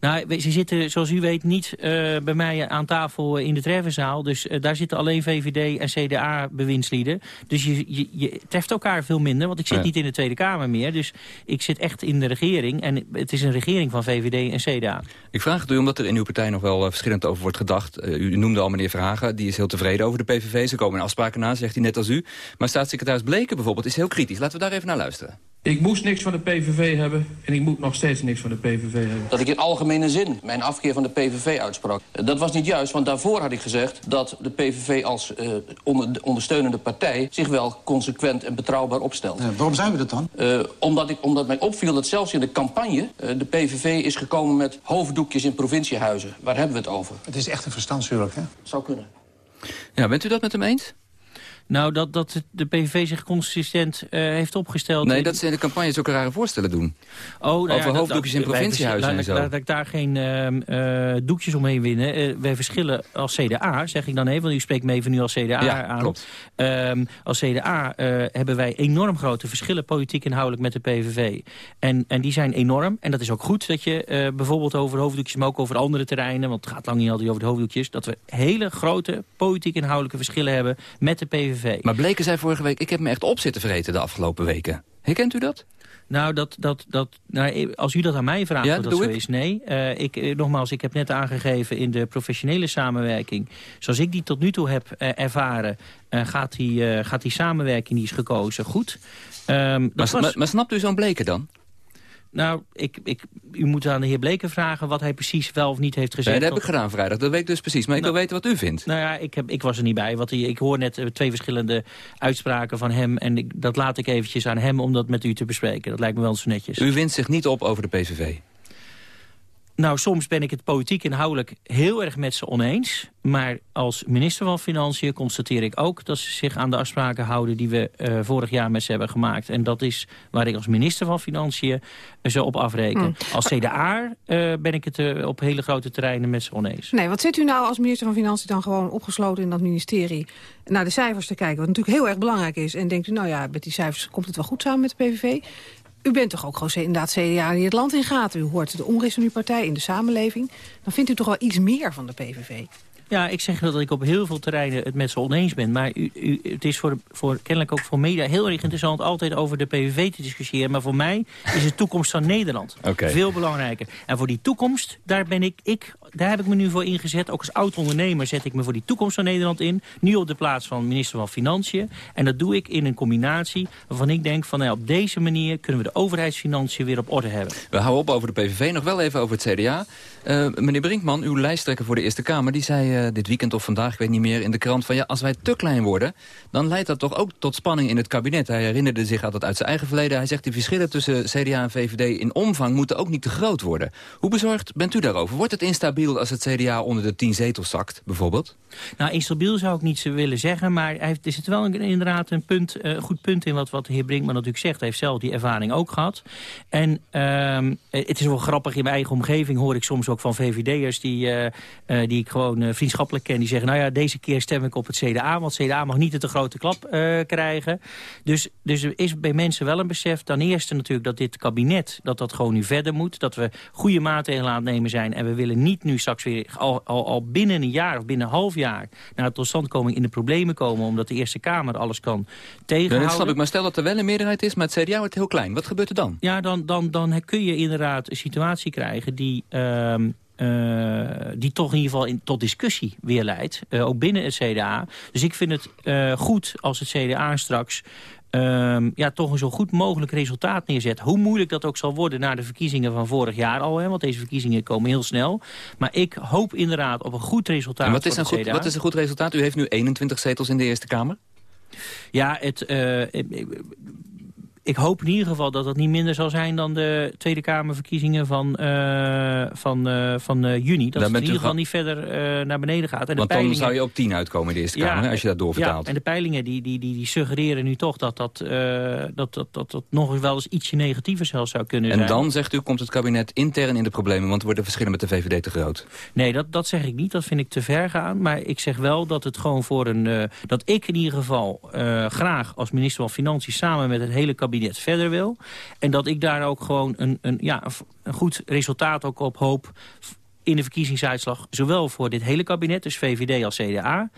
Speaker 16: Nou, ze zitten, zoals u weet, niet eh, bij mij aan tafel in de treffenzaal. Dus eh, daar zitten alleen VVD en CDA-bewindslieden. Dus je, je, je treft elkaar veel minder, want ik zit
Speaker 17: Ja.
Speaker 16: niet in de Tweede Kamer meer. Dus ik zit echt in de regering. En het is een regering van VVD en CDA.
Speaker 17: Ik vraag het u omdat er in uw partij nog wel eh, verschillend over wordt gedacht. U noemde al meneer Verhagen, die is heel tevreden over de PVV. Ze komen in afspraken na, zegt hij net als u. Maar staatssecretaris Bleken bijvoorbeeld is heel kritisch. Laten we daar even naar luisteren.
Speaker 23: Ik moest niks van de PVV hebben en ik moet nog steeds niks van de PVV hebben.
Speaker 24: Dat ik in algemene zin mijn afkeer van de PVV uitsprak. Dat was niet juist, want daarvoor had ik gezegd dat de PVV als eh, onder, ondersteunende partij zich wel consequent en betrouwbaar opstelt.
Speaker 25: waarom zijn we dat dan?
Speaker 24: Eh, omdat, ik, omdat mij opviel dat zelfs in de campagne eh, de PVV is gekomen met hoofddoekjes in provinciehuizen. Waar hebben we het over?
Speaker 25: Het is echt een verstandshuwelijk, hè?
Speaker 24: Zou kunnen.
Speaker 17: Ja, bent u dat met hem eens?
Speaker 16: Nou, dat, dat de PVV zich consistent eh, heeft opgesteld...
Speaker 17: Nee, dat ze in de campagne zulke rare voorstellen doen.
Speaker 16: Oh, nou ja,
Speaker 17: Over
Speaker 16: dat-
Speaker 17: hoofddoekjes in
Speaker 16: dat-
Speaker 17: provinciehuizen en zo.
Speaker 16: ik- laat ik daar geen ehm, eh, doekjes omheen winnen. Eh, wij verschillen als CDA, zeg ik dan even, want u spreekt me even nu als CDA
Speaker 17: Ja,
Speaker 16: aan.
Speaker 17: klopt.
Speaker 16: Ehm, als CDA hebben wij enorm grote verschillen politiek inhoudelijk met de PVV. En, en die zijn enorm. En dat is ook goed dat je bijvoorbeeld over hoofddoekjes, maar ook over andere terreinen, want het gaat lang niet altijd over de hoofddoekjes, dat we hele grote politiek inhoudelijke verschillen hebben met de PVV.
Speaker 17: Maar Bleken zei vorige week, ik heb me echt op zitten vreten de afgelopen weken. Herkent u dat?
Speaker 16: Nou, dat, dat, dat, nou, als u dat aan mij vraagt,
Speaker 17: Ja, dat
Speaker 16: dat
Speaker 17: doe
Speaker 16: zo
Speaker 17: ik.
Speaker 16: is, nee. Eh, ik, eh, nogmaals, ik heb net aangegeven in de professionele samenwerking... zoals ik die tot nu toe heb eh, ervaren, eh, gaat, die, eh, gaat die samenwerking die is gekozen goed. Ehm,
Speaker 17: Maar,
Speaker 16: was-
Speaker 17: maar, maar snapt u zo'n Bleken dan?
Speaker 16: Nou, ik, ik, u moet aan de heer Bleken vragen wat hij precies wel of niet heeft gezegd.
Speaker 17: Nee, dat heb ik gedaan vrijdag. Dat weet ik dus precies. Maar ik wil weten wat u vindt.
Speaker 16: Nou ja, ik, heb, ik was er niet bij. Want ik hoor net eh, twee verschillende uitspraken van hem. En ik, dat laat ik eventjes aan hem om dat met u te bespreken. Dat lijkt me wel zo netjes.
Speaker 17: U wint zich niet op over de PVV.
Speaker 16: Nou, soms ben ik het politiek inhoudelijk heel erg met ze oneens. Maar als minister van Financiën constateer ik ook... dat ze zich aan de afspraken houden die we eh, vorig jaar met ze hebben gemaakt. En dat is waar ik als minister van Financiën eh, ze op afreken.
Speaker 15: Hmm.
Speaker 16: Als CDA eh, ben ik het op hele grote terreinen met ze oneens.
Speaker 15: Nee, wat zit u nou als minister van Financiën dan gewoon opgesloten in dat ministerie... naar de cijfers te kijken, wat natuurlijk heel erg belangrijk is... en denkt u, nou ja, met die cijfers komt het wel goed samen met de PVV... U bent toch ook gewoon inderdaad CDA die het land in gaat. U hoort de onrust in uw partij, in de samenleving. Dan vindt u toch wel iets meer van de PVV.
Speaker 16: Ja, ik zeg dat ik op heel veel terreinen het met ze oneens ben. Maar u, u, het is voor, voor, kennelijk ook voor media heel erg interessant... altijd over de PVV te discussiëren. Maar voor mij is de toekomst van Nederland veel belangrijker. En voor die toekomst, daar ben ik, ik daar heb ik me nu voor ingezet. Ook als oud-ondernemer zet ik me voor die toekomst van Nederland in. Nu op de plaats van minister van Financiën. En dat doe ik in een combinatie waarvan ik denk van nou, op deze manier kunnen we de overheidsfinanciën weer op orde hebben.
Speaker 17: We houden op over de PVV, nog wel even over het CDA. Uh, meneer Brinkman, uw lijsttrekker voor de Eerste Kamer... die zei uh, dit weekend of vandaag, ik weet niet meer, in de krant... van ja, als wij te klein worden, dan leidt dat toch ook tot spanning in het kabinet. Hij herinnerde zich altijd uit zijn eigen verleden. Hij zegt, die verschillen tussen CDA en VVD in omvang moeten ook niet te groot worden. Hoe bezorgd bent u daarover? Wordt het instabiel als het CDA onder de tien zetels zakt, bijvoorbeeld?
Speaker 16: Nou, instabiel zou ik niet willen zeggen, maar hij er zit wel inderdaad een punt, uh, goed punt in wat, wat de heer Brinkman natuurlijk zegt. Hij heeft zelf die ervaring ook gehad. En uh, het is wel grappig, in mijn eigen omgeving hoor ik soms ook van VVD'ers die, uh, die ik gewoon vriendschappelijk ken. Die zeggen, nou ja, deze keer stem ik op het CDA, want CDA mag niet te grote klap krijgen. Dus, dus er is bij mensen wel een besef, ten eerste natuurlijk dat dit kabinet, dat dat gewoon nu verder moet. Dat we goede maatregelen aan het nemen zijn en we willen niet nu straks weer al, al, al binnen een jaar of binnen een half jaar naar de totstandkoming in de problemen komen, omdat de Eerste Kamer alles kan tegenhouden. Ja,
Speaker 17: dat snap ik, maar stel dat er wel een meerderheid is, maar het CDA wordt heel klein. Wat gebeurt er dan?
Speaker 16: Ja, dan, dan, dan kun je inderdaad een situatie krijgen die... Uh, uh, die toch in ieder geval in, tot discussie weer leidt, uh, ook binnen het CDA. Dus ik vind het uh, goed als het CDA straks um, ja, toch een zo goed mogelijk resultaat neerzet. Hoe moeilijk dat ook zal worden na de verkiezingen van vorig jaar al. Hè, want deze verkiezingen komen heel snel. Maar ik hoop inderdaad op een goed resultaat
Speaker 17: en wat is, een goed, wat is een goed resultaat? U heeft nu 21 zetels in de Eerste Kamer.
Speaker 16: Ja, het, uh, ik hoop in ieder geval dat dat niet minder zal zijn dan de Tweede Kamerverkiezingen van, uh, van, uh, van uh, juni. Dat het in ieder geval niet verder naar beneden gaat.
Speaker 17: En Want dan zou je op tien uitkomen in de Eerste Kamer, als je dat doorvertaalt.
Speaker 16: Ja, en de peilingen die, die, die, die suggereren nu toch dat dat, dat, dat, dat, dat nog wel eens ietsje negatiever zelfs zou kunnen
Speaker 17: en
Speaker 16: zijn.
Speaker 17: En dan, zegt u, komt het kabinet intern in de problemen, want worden de verschillen met de VVD te groot.
Speaker 16: Nee, dat, dat zeg ik niet. Dat vind ik te ver gaan. Maar ik zeg wel dat het gewoon voor een... dat ik in ieder geval graag als minister van Financiën samen met het hele kabinet verder wil. En dat ik daar ook gewoon een, een, ja, een goed resultaat ook op hoop in de verkiezingsuitslag. Zowel voor dit hele kabinet, dus VVD als CDA...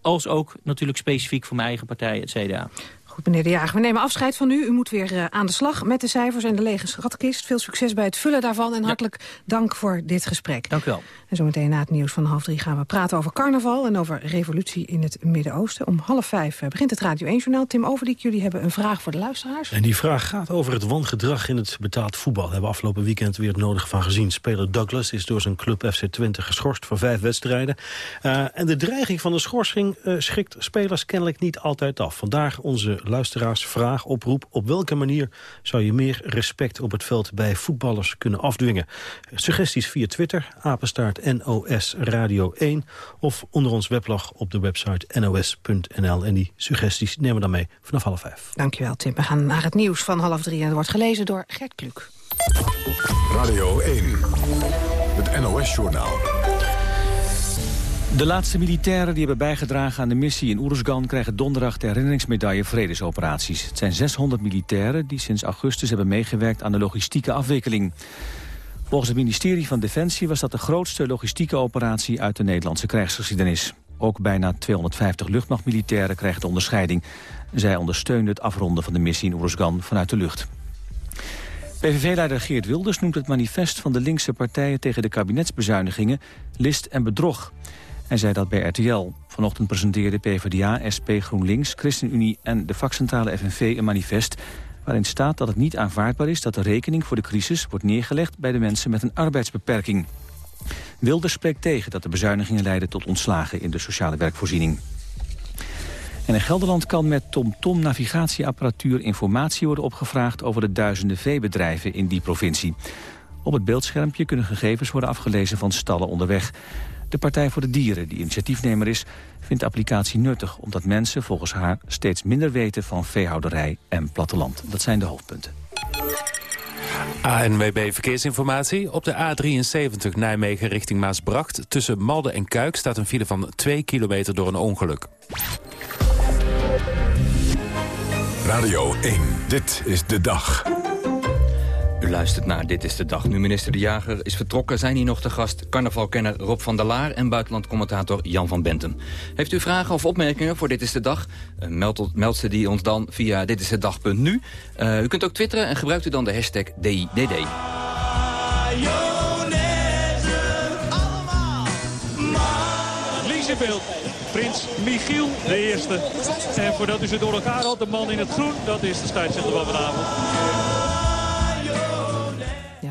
Speaker 16: als ook natuurlijk specifiek voor mijn eigen partij, het CDA.
Speaker 15: Goed, meneer De Jager, we nemen afscheid van u. U moet weer uh, aan de slag met de cijfers en de lege schatkist. Veel succes bij het vullen daarvan en hartelijk dank voor dit gesprek.
Speaker 16: Dank u wel.
Speaker 15: En zometeen na het nieuws van half drie gaan we praten over carnaval... en over revolutie in het Midden-Oosten. Om half vijf uh, begint het Radio 1-journaal. Tim Overdiek, jullie hebben een vraag voor de luisteraars.
Speaker 26: En die vraag gaat over het wangedrag in het betaald voetbal. We hebben afgelopen weekend weer het nodige van gezien. Speler Douglas is door zijn club FC Twente geschorst voor vijf wedstrijden. Uh, en de dreiging van de schorsing schrikt spelers kennelijk niet altijd af. Vandaag onze luisteraars vraag, oproep. Op welke manier zou je meer respect op het veld bij voetballers kunnen afdwingen? Suggesties via Twitter, apenstaart NOS Radio 1... of onder ons weblog op de website nos.nl. En die suggesties nemen we dan mee vanaf half vijf.
Speaker 15: Dankjewel, Tim. We gaan naar het nieuws van half drie. En het wordt gelezen door Gert Kluk.
Speaker 1: Radio 1, het NOS-journaal.
Speaker 2: De laatste militairen die hebben bijgedragen aan de missie in Oeruzgan... krijgen donderdag de herinneringsmedaille Vredesoperaties. Het zijn 600 militairen die sinds augustus hebben meegewerkt... aan de logistieke afwikkeling. Volgens het ministerie van Defensie was dat de grootste logistieke operatie... uit de Nederlandse krijgsgeschiedenis. Ook bijna 250 luchtmachtmilitairen krijgen de onderscheiding. Zij ondersteunen het afronden van de missie in Oeruzgan vanuit de lucht. PVV-leider Geert Wilders noemt het manifest van de linkse partijen... tegen de kabinetsbezuinigingen list en bedrog. Hij zei dat bij RTL. Vanochtend presenteerde PvdA, SP, GroenLinks, ChristenUnie en de vakcentrale FNV een manifest waarin staat dat het niet aanvaardbaar is dat de rekening voor de crisis wordt neergelegd bij de mensen met een arbeidsbeperking. Wilders spreekt tegen dat de bezuinigingen leiden tot ontslagen in de sociale werkvoorziening. En in Gelderland kan met TomTom navigatieapparatuur informatie worden opgevraagd over de duizenden veebedrijven in die provincie. Op het beeldschermpje kunnen gegevens worden afgelezen van stallen onderweg. De Partij voor de Dieren, die initiatiefnemer is, vindt de applicatie nuttig... omdat mensen volgens haar steeds minder weten van veehouderij en platteland. Dat zijn de hoofdpunten.
Speaker 27: ANWB Verkeersinformatie. Op de A73 Nijmegen richting Maasbracht... tussen Malden en Kuik staat een file van 2 kilometer door een ongeluk.
Speaker 1: Radio 1, dit is de dag.
Speaker 17: U luistert naar Dit is de Dag. Nu minister De Jager is vertrokken, zijn hier nog te gast... carnavalkenner Rob van der Laar en buitenlandcommentator Jan van Bentum. Heeft u vragen of opmerkingen voor Dit is de Dag? Uh, meld, meld ze die ons dan via ditistedag.nu. Uh, u kunt ook twitteren en gebruikt u dan de hashtag DIDD.
Speaker 28: beeld. Prins Michiel, de eerste. En voordat u ze door elkaar had, de man in het groen, dat is de scheidsrechter van vanavond.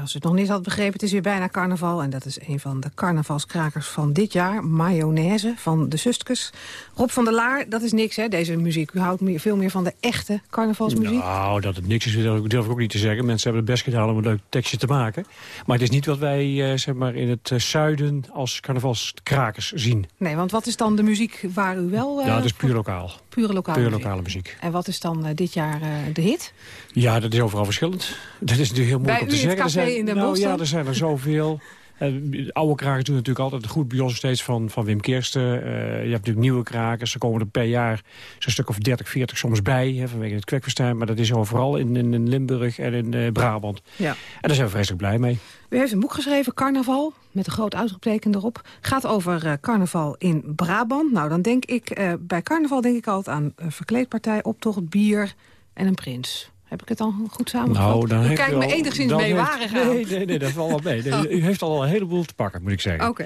Speaker 15: Als u het nog niet had begrepen, het is weer bijna carnaval. En dat is een van de carnavalskrakers van dit jaar. Mayonaise van de Sustkes. Rob van der Laar, dat is niks hè, deze muziek. U houdt meer, veel meer van de echte carnavalsmuziek.
Speaker 18: Nou, dat het niks is, dat durf ik ook niet te zeggen. Mensen hebben het best gedaan om een leuk tekstje te maken. Maar het is niet wat wij eh, zeg maar in het eh, zuiden als carnavalskrakers zien.
Speaker 15: Nee, want wat is dan de muziek waar u wel...
Speaker 18: ja, dat is puur lokaal.
Speaker 15: Pure lokale, muziek.
Speaker 18: lokale muziek.
Speaker 15: En wat is dan eh, dit jaar eh, de hit?
Speaker 18: Ja, dat is overal verschillend. Dat is natuurlijk heel moeilijk
Speaker 15: Bij
Speaker 18: om te
Speaker 15: u in het
Speaker 18: zeggen.
Speaker 15: café
Speaker 18: zijn,
Speaker 15: in Den
Speaker 18: nou ja, er zijn er zoveel. Eh, oude krakers doen natuurlijk altijd goed bij ons steeds van, van Wim Kirsten. Eh, je hebt natuurlijk nieuwe krakers. Er komen er per jaar zo'n stuk of 30, 40 soms bij. Hè, vanwege het kwekfestijn. Maar dat is overal in, in, in Limburg en in eh, Brabant.
Speaker 15: Ja.
Speaker 18: En daar zijn we vreselijk blij mee.
Speaker 15: U heeft een boek geschreven, Carnaval, met een groot uitroepteken erop. Gaat over carnaval in Brabant. Nou, dan denk ik, bij carnaval denk ik altijd aan een verkleedpartij, optocht, bier en een prins. Heb ik het dan goed samengevat?
Speaker 18: Nou, dan
Speaker 15: u kijkt
Speaker 18: u
Speaker 15: me
Speaker 18: al-
Speaker 15: enigszins meewarig
Speaker 18: heeft-
Speaker 15: aan.
Speaker 18: Nee, nee, nee, dat valt wel mee. Nee,
Speaker 15: Oh.
Speaker 18: U heeft al een heleboel te pakken, moet ik zeggen.
Speaker 15: Oké.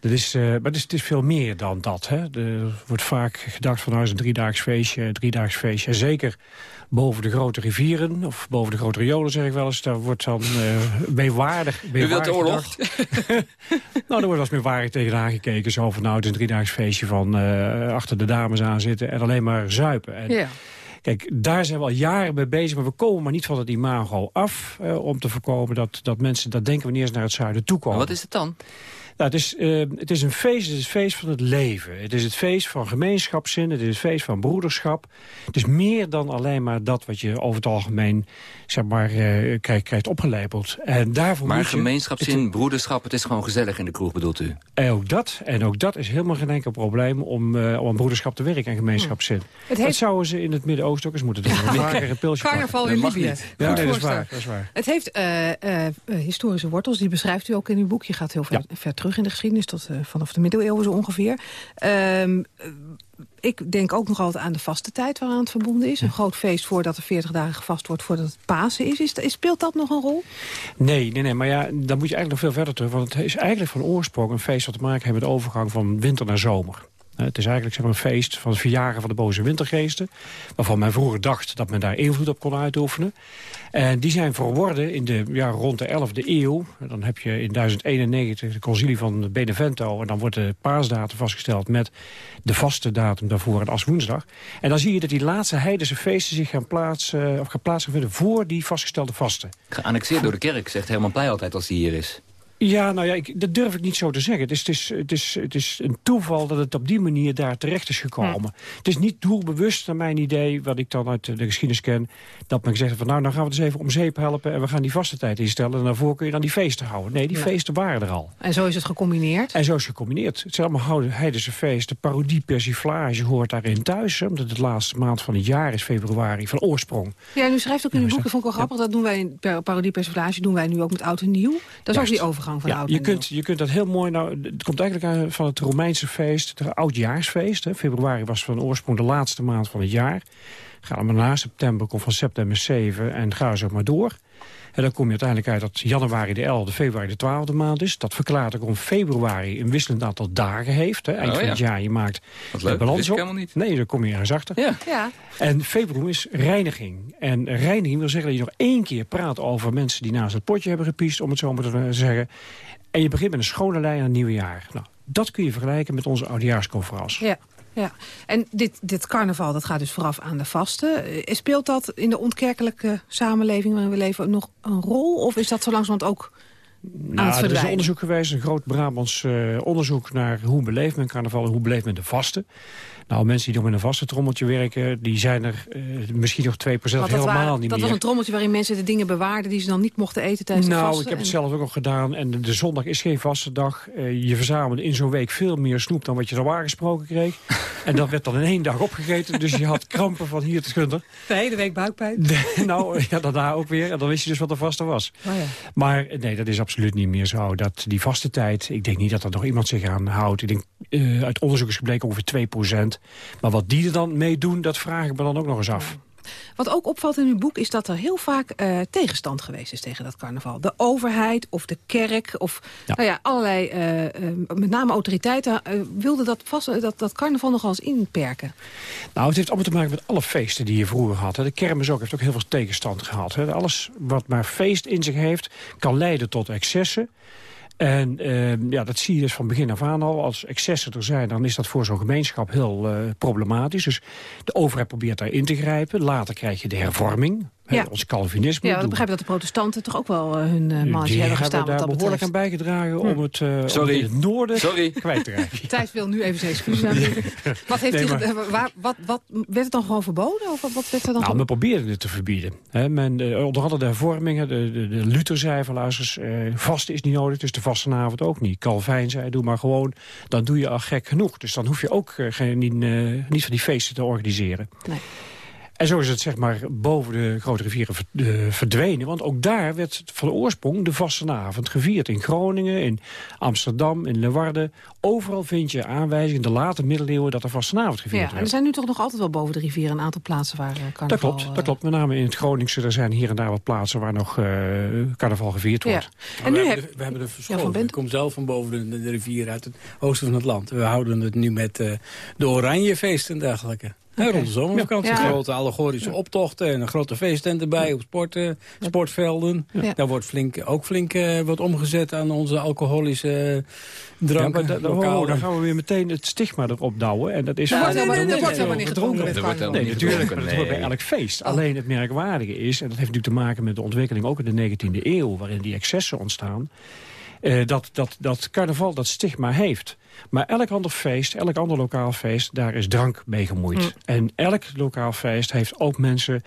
Speaker 18: Dat is, eh, maar het is, het is veel meer dan dat. Hè. Er wordt vaak gedacht van nou is een driedaags feestje, een driedaags feestje. En zeker boven de grote rivieren, of boven de grote riolen zeg ik wel eens... daar wordt dan eh meewaardig,
Speaker 17: U wilt de
Speaker 18: meewaardig
Speaker 17: oorlog?
Speaker 18: nou, er wordt wel eens meewaardig tegenaan gekeken. Zo van nou het is een driedaags feestje van eh, achter de dames aan zitten... en alleen maar zuipen. En,
Speaker 15: Ja.
Speaker 18: Kijk, daar zijn we al jaren mee bezig, maar we komen maar niet van het imago af... eh, om te voorkomen dat, dat mensen dat denken wanneer ze naar het zuiden toe komen.
Speaker 17: Maar wat is het dan?
Speaker 18: Nou, het, is, eh, het is een feest, het is het feest van het leven. Het is het feest van gemeenschapszin, het is het feest van broederschap. Het is meer dan alleen maar dat wat je over het algemeen zeg maar, eh, krijgt, krijgt opgelepeld. En daarvoor
Speaker 17: Maar
Speaker 18: moet je-
Speaker 17: gemeenschapszin, broederschap, het is gewoon gezellig in de kroeg, bedoelt u?
Speaker 18: En ook dat, en ook dat is helemaal geen enkel probleem om, eh, om aan broederschap te werken en gemeenschapszin.
Speaker 15: Het
Speaker 18: Dat
Speaker 15: heeft-
Speaker 18: zouden ze in het Midden-Oosten ook eens moeten doen. Vaker een pilsje
Speaker 15: Carnaval
Speaker 18: pakken.
Speaker 15: in Libië.
Speaker 18: Ja,
Speaker 15: Goed
Speaker 18: nee, dat is waar. Dat is waar.
Speaker 15: Het heeft eh, eh, eh, historische wortels, die beschrijft u ook in uw boek. Je gaat heel ver, ver terug in de geschiedenis, tot vanaf de middeleeuwen zo ongeveer. Ehm, eh, ik denk ook nog altijd aan de vaste tijd waaraan het verbonden is. Een groot feest voordat er 40 dagen gevast wordt voordat het Pasen is. is. is- Speelt dat nog een rol?
Speaker 18: Nee, nee, nee, maar ja, dan moet je eigenlijk nog veel verder terug. Want het is eigenlijk van oorsprong een feest wat te maken heeft met de overgang van winter naar zomer. Eh, Het is eigenlijk een feest van het verjagen van de boze wintergeesten. Waarvan men vroeger dacht dat men daar invloed op kon uitoefenen. En die zijn verworden in de, ja, rond de 11e eeuw. Dan heb je in 1091 de concilie van Benevento. En dan wordt de paasdatum vastgesteld met de vaste datum daarvoor en aswoensdag. En dan zie je dat die laatste heidense feesten zich gaan plaatsen, of gaan plaatsvinden voor die vastgestelde vasten.
Speaker 17: Geannexeerd door de kerk, zegt Herman Pleij altijd als hij hier is.
Speaker 18: Ja, nou ja, ik, dat durf ik niet zo te zeggen. Het is, het, is, het, is, het is een toeval dat het op die manier daar terecht is gekomen. Het is niet doelbewust, naar mijn idee, wat ik dan uit de geschiedenis ken... dat men gezegd heeft van nou, dan gaan we het eens even om zeep helpen... en we gaan die vaste tijd instellen en daarvoor kun je dan die feesten houden. Nee, die feesten waren er al.
Speaker 15: En zo is het gecombineerd.
Speaker 18: En zo is het gecombineerd. Het zijn allemaal houden- heidense feesten. Parodie, persiflage hoort daarin thuis. Hè, omdat het de laatste maand van het jaar is, februari, van oorsprong.
Speaker 15: Ja, en u schrijft ook in uw boek, dat vond ik wel grappig... dat doen wij parodie persiflage doen wij nu ook met oud en nieuw. Dat is ook die overgang van
Speaker 18: Ja,
Speaker 15: oud
Speaker 18: je kunt, je kunt dat heel mooi... Nou, het komt eigenlijk aan van het Romeinse feest, het oudjaarsfeest. Hè. Februari was van oorsprong de laatste maand van het jaar. Ga maar na, september komt van september 7 en ga zo maar door. En dan kom je uiteindelijk uit dat januari de 11e, februari de 12e maand is. Dat verklaart ook om februari een wisselend aantal dagen heeft. Hè. Eind
Speaker 17: Oh,
Speaker 18: van
Speaker 17: ja.
Speaker 18: het jaar, je maakt
Speaker 17: Wat
Speaker 18: de
Speaker 17: leuk,
Speaker 18: balans op.
Speaker 17: helemaal niet.
Speaker 18: Nee, daar kom je ergens achter.
Speaker 17: Ja.
Speaker 15: Ja.
Speaker 18: En februari is reiniging. En reiniging wil zeggen dat je nog één keer praat over mensen die naast het potje hebben gepiest, om het zo maar te zeggen. En je begint met een schone lijn aan het nieuwe jaar. Nou, dat kun je vergelijken met onze oudejaarsconferentie.
Speaker 15: Ja, ja. En dit, dit carnaval dat gaat dus vooraf aan de vasten. Eh, Speelt dat in de ontkerkelijke samenleving waarin we leven nog een rol? Of is dat zo langzamerhand ook
Speaker 18: Nou, er is een onderzoek geweest, een groot Brabants eh, onderzoek naar hoe beleeft men carnaval en hoe beleeft men de vasten. Nou, mensen die nog met een vaste trommeltje werken, die zijn er eh, misschien nog 2%
Speaker 15: Want dat,
Speaker 18: helemaal
Speaker 15: waren-
Speaker 18: niet
Speaker 15: dat
Speaker 18: meer.
Speaker 15: was een trommeltje waarin mensen de dingen bewaarden... die ze dan niet mochten eten tijdens de
Speaker 18: Nou,
Speaker 15: vasten.
Speaker 18: ik heb het zelf ook nog gedaan. En de, de zondag is geen vaste dag. Eh, je verzamelde in zo'n week veel meer snoep dan wat je normaal gesproken kreeg. en dat werd dan in één dag opgegeten. Dus je had krampen van hier tot Gunter.
Speaker 15: De hele week buikpijn.
Speaker 18: nou, ja, daarna ook weer. En dan wist je dus wat de vaste was.
Speaker 15: Oh ja.
Speaker 18: Maar nee, dat is absoluut niet meer zo. Dat die vaste tijd, ik denk niet dat er nog iemand zich aan houdt. Ik denk, eh, uit onderzoek is gebleken ongeveer 2%. Maar wat die er dan mee doen, dat vraag ik me dan ook nog eens af.
Speaker 15: Wat ook opvalt in uw boek is dat er heel vaak uh, tegenstand geweest is tegen dat carnaval. De overheid of de kerk of Nou ja, allerlei, uh, met name autoriteiten, wilden dat, vast, dat, dat carnaval nogal eens inperken.
Speaker 18: Nou, het heeft allemaal te maken met alle feesten die je vroeger had. De kermis ook heeft ook heel veel tegenstand gehad. Alles wat maar feest in zich heeft, kan leiden tot excessen. En uh, ja, dat zie je dus van begin af aan al. Als excessen er zijn, dan is dat voor zo'n gemeenschap heel uh, problematisch. Dus de overheid probeert daar in te grijpen. Later krijg je de hervorming. Ja. ons Calvinisme.
Speaker 15: Ja, ik begrijp dat de protestanten toch ook wel uh, hun uh, mannetje hebben gestaan.
Speaker 18: Die hebben daar behoorlijk aan bijgedragen hm. om, het, uh, Sorry. om het, noorden
Speaker 17: Sorry.
Speaker 18: kwijt te raken.
Speaker 15: Thijs wil nu even zijn excuses aanbieden. wat, heeft nee, maar... waar, wat, wat, werd het dan gewoon verboden? Of wat werd er dan
Speaker 18: nou, men probeerde het te verbieden. He, men, uh, onder andere de hervormingen, de, de, de Luther zei van luisters, vasten is niet nodig, dus de vastenavond ook niet. Calvijn zei, doe maar gewoon, dan doe je al gek genoeg. Dus dan hoef je ook geen, niet, niet van die feesten te organiseren. Nee. En zo is het zeg maar boven de grote rivieren verdwenen. Want ook daar werd van oorsprong de vastenavond gevierd. In Groningen, in Amsterdam, in Leeuwarden. Overal vind je aanwijzingen in de late middeleeuwen dat er vastenavond gevierd
Speaker 15: ja,
Speaker 18: werd.
Speaker 15: En er zijn nu toch nog altijd wel boven de rivieren een aantal plaatsen waar uh, carnaval...
Speaker 18: Dat klopt, dat klopt. Met name in het Groningse. Er zijn hier en daar wat plaatsen waar nog uh, carnaval gevierd wordt.
Speaker 19: Ja. En nu we, hebben de, we hebben de verschoven. Ja, ik kom zelf van boven de, de, rivier uit het oosten van het land. We houden het nu met uh, de Oranjefeest en dergelijke. Okay. rond de zomervakantie. Ja. Grote allegorische optochten en een grote feesttent erbij op sporten, sportvelden. Daar wordt flink, ook flink uh, wat omgezet aan onze alcoholische drank.
Speaker 18: Ja, maar da, dan gaan we weer meteen het stigma erop douwen. En dat is
Speaker 15: nou, nee, nee, nee, wordt helemaal niet gedronken.
Speaker 18: Nee, natuurlijk, maar dat hoort bij elk feest. Alleen het merkwaardige is, en dat heeft natuurlijk te maken met de ontwikkeling ook in de 19e eeuw, waarin die excessen ontstaan, uh, dat, dat, dat carnaval dat stigma heeft. Maar elk ander feest, elk ander lokaal feest, daar is drank mee gemoeid. Mm. En elk lokaal feest heeft ook mensen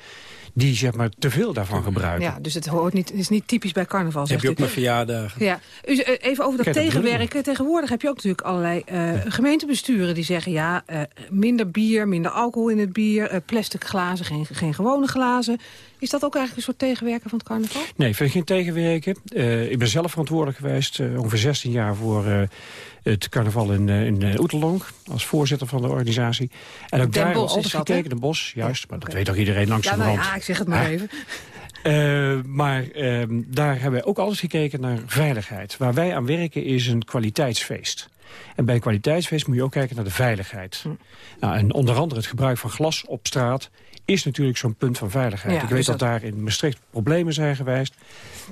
Speaker 18: die zeg maar, te veel daarvan gebruiken.
Speaker 15: Ja, dus het hoort niet, is niet typisch bij carnaval.
Speaker 19: Heb je ook maar verjaardagen.
Speaker 15: Ja. Uh, even over dat tegenwerken. Tegenwoordig heb je ook natuurlijk allerlei uh, gemeentebesturen die zeggen... ja, uh, minder bier, minder alcohol in het bier, plastic glazen, geen, geen gewone glazen. Is dat ook eigenlijk een soort tegenwerken van het carnaval?
Speaker 18: Nee, ik vind geen tegenwerken. ik ben zelf verantwoordelijk geweest, ongeveer 16 jaar voor het carnaval in, uh, in Oetelonk, als voorzitter van de organisatie. En ook
Speaker 15: Den
Speaker 18: daar
Speaker 15: hebben
Speaker 18: we altijd gekeken, de Bos, juist, maar dat weet toch iedereen langs
Speaker 15: ja,
Speaker 18: de
Speaker 15: nou
Speaker 18: rand.
Speaker 15: Ja, ik zeg het maar even.
Speaker 18: Uh, maar uh, daar hebben we ook altijd gekeken naar veiligheid. Waar wij aan werken is een kwaliteitsfeest. En bij een kwaliteitsfeest moet je ook kijken naar de veiligheid. Hm. Nou, en onder andere het gebruik van glas op straat is natuurlijk zo'n punt van veiligheid. Ja, ik weet dus dat, dat daar in Maastricht problemen zijn geweest.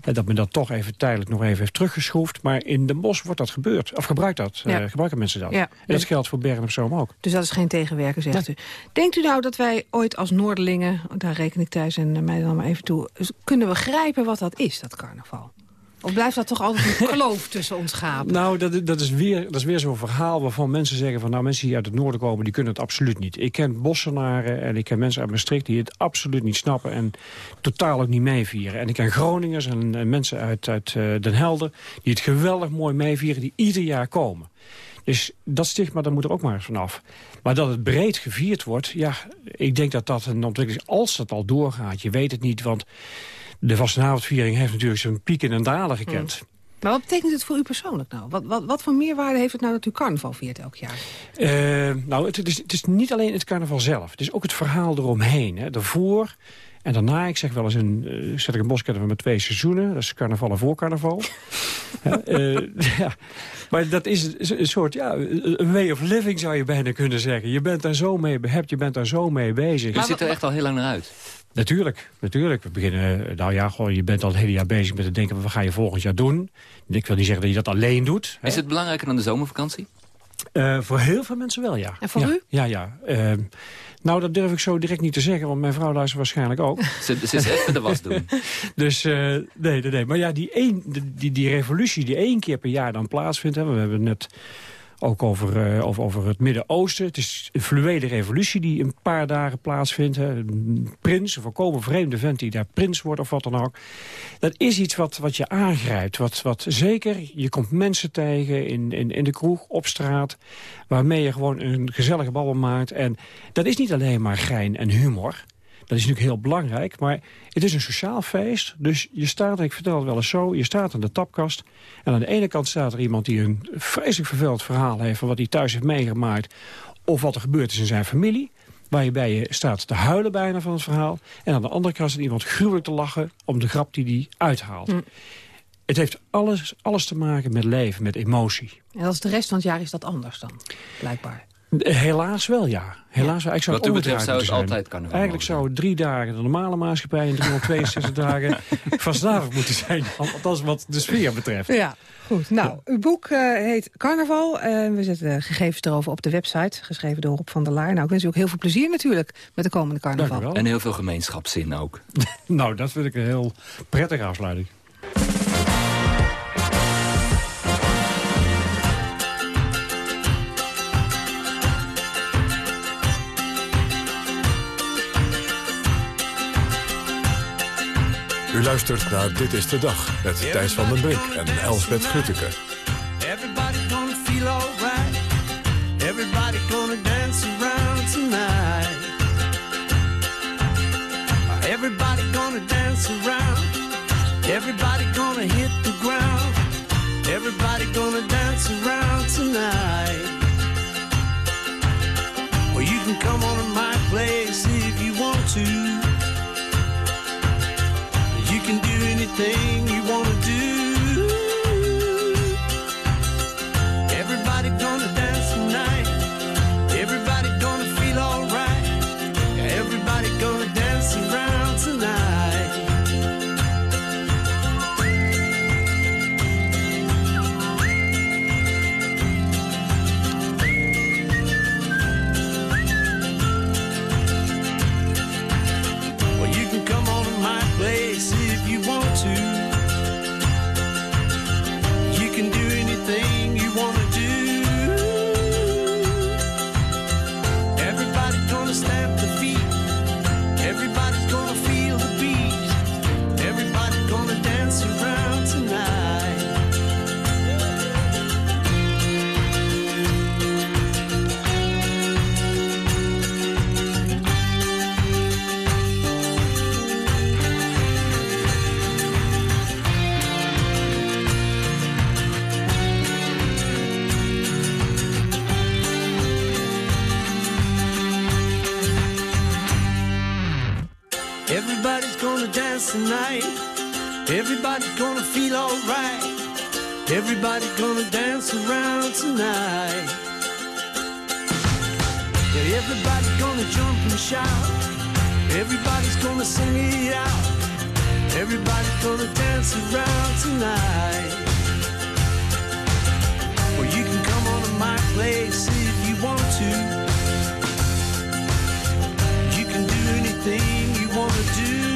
Speaker 18: En dat men dat toch even tijdelijk nog even heeft teruggeschroefd. Maar in Den Bosch wordt dat gebeurd. Of gebruikt dat. Ja. Uh, gebruiken mensen dat. Ja. En dat geldt voor Bergen op Zoom ook.
Speaker 15: Dus dat is geen tegenwerken, zegt u. Denkt u nou dat wij ooit als Noorderlingen... daar reken ik thuis en mij dan maar even toe... kunnen begrijpen wat dat is, dat carnaval? Of blijft dat toch altijd een kloof tussen ons gapen?
Speaker 18: Nou, dat, dat is weer, dat is weer zo'n verhaal waarvan mensen zeggen... van nou, mensen die uit het noorden komen, die kunnen het absoluut niet. Ik ken Bossenaren en ik ken mensen uit Maastricht... die het absoluut niet snappen en totaal ook niet meevieren. En ik ken Groningers en, en mensen uit, uit uh, Den Helder... die het geweldig mooi meevieren, die ieder jaar komen. Dus dat stigma, daar moet er ook maar eens vanaf. Maar dat het breed gevierd wordt, ja, ik denk dat dat een ontwikkeling is. Als dat al doorgaat, je weet het niet, want de vastenavondviering heeft natuurlijk zijn pieken en dalen gekend.
Speaker 15: Mm. Maar wat betekent het voor u persoonlijk nou? Wat, wat, wat voor meerwaarde heeft het nou dat u carnaval viert elk jaar?
Speaker 18: Uh, nou, het, het, is, het is niet alleen het carnaval zelf. Het is ook het verhaal eromheen. Hè. Daarvoor en daarna, ik zeg wel eens, een, uh, zet ik een bosketter met twee seizoenen. Dat is carnaval en voor carnaval. ja, uh, ja, maar dat is een soort, ja, een way of living zou je bijna kunnen zeggen. Je bent daar zo mee behept, je bent daar zo mee bezig.
Speaker 17: Je zit er echt al heel lang naar uit.
Speaker 18: Natuurlijk, natuurlijk. We beginnen, nou ja, gewoon, je bent al het hele jaar bezig met het denken... wat ga je volgend jaar doen? Ik wil niet zeggen dat je dat alleen doet.
Speaker 17: Is hè? het belangrijker dan de zomervakantie?
Speaker 18: Uh, voor heel veel mensen wel, ja.
Speaker 15: En voor
Speaker 18: ja,
Speaker 15: u?
Speaker 18: Ja, ja. Uh, nou, dat durf ik zo direct niet te zeggen, want mijn vrouw luistert waarschijnlijk ook.
Speaker 17: ze, ze is even de was doen.
Speaker 18: dus, uh, nee, nee, nee. Maar ja, die, een, die, die revolutie die één keer per jaar dan plaatsvindt... Hè, we hebben net ook over, uh, over, over het Midden-Oosten. Het is een fluwele revolutie die een paar dagen plaatsvindt. Hè. Een prins, een volkomen vreemde vent die daar prins wordt of wat dan ook. Dat is iets wat, wat je aangrijpt. Wat, wat zeker, je komt mensen tegen in, in, in de kroeg, op straat... waarmee je gewoon een gezellige babbel maakt. En dat is niet alleen maar gein en humor... Dat is natuurlijk heel belangrijk, maar het is een sociaal feest. Dus je staat, ik vertel het wel eens zo, je staat aan de tapkast... en aan de ene kant staat er iemand die een vreselijk vervuild verhaal heeft... van wat hij thuis heeft meegemaakt of wat er gebeurd is in zijn familie. waar je bij je staat te huilen bijna van het verhaal. En aan de andere kant staat iemand gruwelijk te lachen om de grap die die uithaalt.
Speaker 15: Hm.
Speaker 18: Het heeft alles, alles te maken met leven, met emotie.
Speaker 15: En als de rest van het jaar is dat anders dan, blijkbaar.
Speaker 18: Helaas wel, ja. Helaas, wel. Eigenlijk zou
Speaker 17: Wat
Speaker 18: het
Speaker 17: u betreft zou het altijd carnaval
Speaker 18: Eigenlijk zou drie dagen de normale maatschappij... en 362 dagen vastdadig moeten zijn. Althans wat de sfeer betreft.
Speaker 15: Ja, goed. Nou, uw boek eh, heet Carnaval. Eh, we zetten de gegevens erover op de website, geschreven door Rob van der Laar. Nou, ik wens u ook heel veel plezier natuurlijk met de komende carnaval.
Speaker 17: En heel veel gemeenschapszin ook.
Speaker 18: nou, dat vind ik een heel prettige afsluiting.
Speaker 1: U luistert naar Dit is de Dag met Thijs van den Brink en Elsbeth Grutteke.
Speaker 29: Everybody gonna feel alright. Everybody gonna dance around tonight. Everybody gonna dance around. Everybody gonna hit the ground. Everybody gonna dance around tonight. Well, you can come on to my place if you want to. Can Everybody's gonna feel alright. Everybody gonna dance around tonight. Yeah, everybody's gonna jump and shout. Everybody's gonna sing it out. Everybody's gonna dance around tonight. Well, you can come on to my place if you want to. You can do anything you wanna do.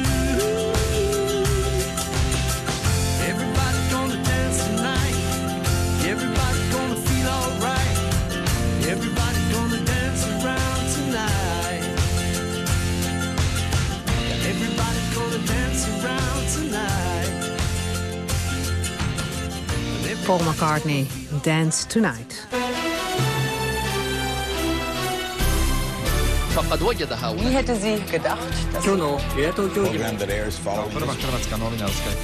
Speaker 15: Paul McCartney, Dance Tonight.
Speaker 30: Wie hätte ze gedacht?
Speaker 1: Juno,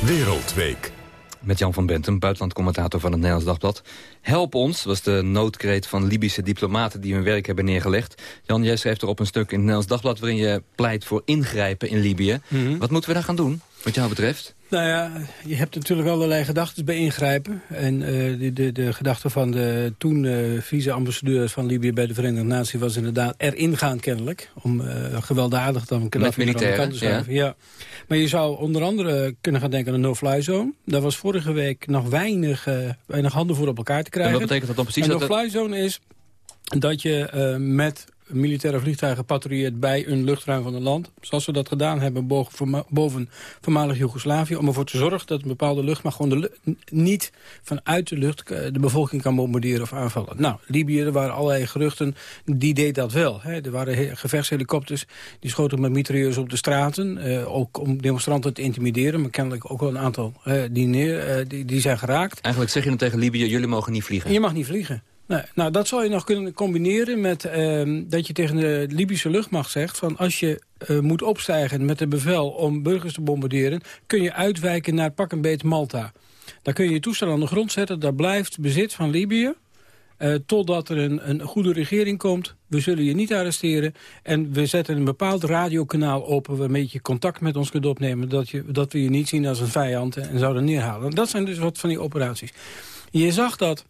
Speaker 1: Wereldweek.
Speaker 17: Met Jan van Bentum, buitenlandcommentator van het Nederlands Dagblad. Help ons, was de noodkreet van Libische diplomaten die hun werk hebben neergelegd. Jan, jij er erop een stuk in het Nederlands Dagblad... waarin je pleit voor ingrijpen in Libië. Mhm. Wat moeten we daar gaan doen? Wat jou betreft?
Speaker 19: Nou ja, je hebt natuurlijk allerlei gedachten bij ingrijpen. En eh, de, de, de gedachte van de toen eh, vice-ambassadeur van Libië bij de Verenigde Naties... was inderdaad erin gaan kennelijk. Om eh, gewelddadig dan Gaddafi aan de
Speaker 17: militairen, ja.
Speaker 19: Ja. Maar je zou onder andere kunnen gaan denken aan een no-fly zone. Daar was vorige week nog weinig, weinig handen voor op elkaar te krijgen.
Speaker 17: En wat betekent dat dan precies?
Speaker 19: Een no-fly zone is dat je met militaire vliegtuigen patrouilleert bij een luchtruim van een land. Zoals we dat gedaan hebben boven, voorma- boven voormalig Joegoslavië. Om ervoor te zorgen dat een bepaalde luchtmacht gewoon de niet vanuit de lucht eh, de bevolking kan bombarderen of aanvallen. Nou, Libië, er waren allerlei geruchten, die deed dat wel. Hè. Er waren he- gevechtshelikopters, die schoten met mitrailleurs op de straten. eh, ook om demonstranten te intimideren, maar kennelijk ook wel een aantal eh, die, neer, eh, die, die zijn geraakt.
Speaker 17: Eigenlijk zeg je dan tegen Libië, jullie mogen niet vliegen.
Speaker 19: Je mag niet vliegen. Nou, dat zou je nog kunnen combineren met ehm, dat je tegen de Libische luchtmacht zegt... van als je eh, moet opstijgen met het bevel om burgers te bombarderen... kun je uitwijken naar pak een beet Malta. Daar kun je je toestel aan de grond zetten. Daar blijft bezit van Libië. eh, totdat er een, een goede regering komt. We zullen je niet arresteren. En we zetten een bepaald radiokanaal open... waarmee je contact met ons kunt opnemen... dat, je, dat we je niet zien als een vijand en zouden neerhalen. Dat zijn dus wat van die operaties. Je zag dat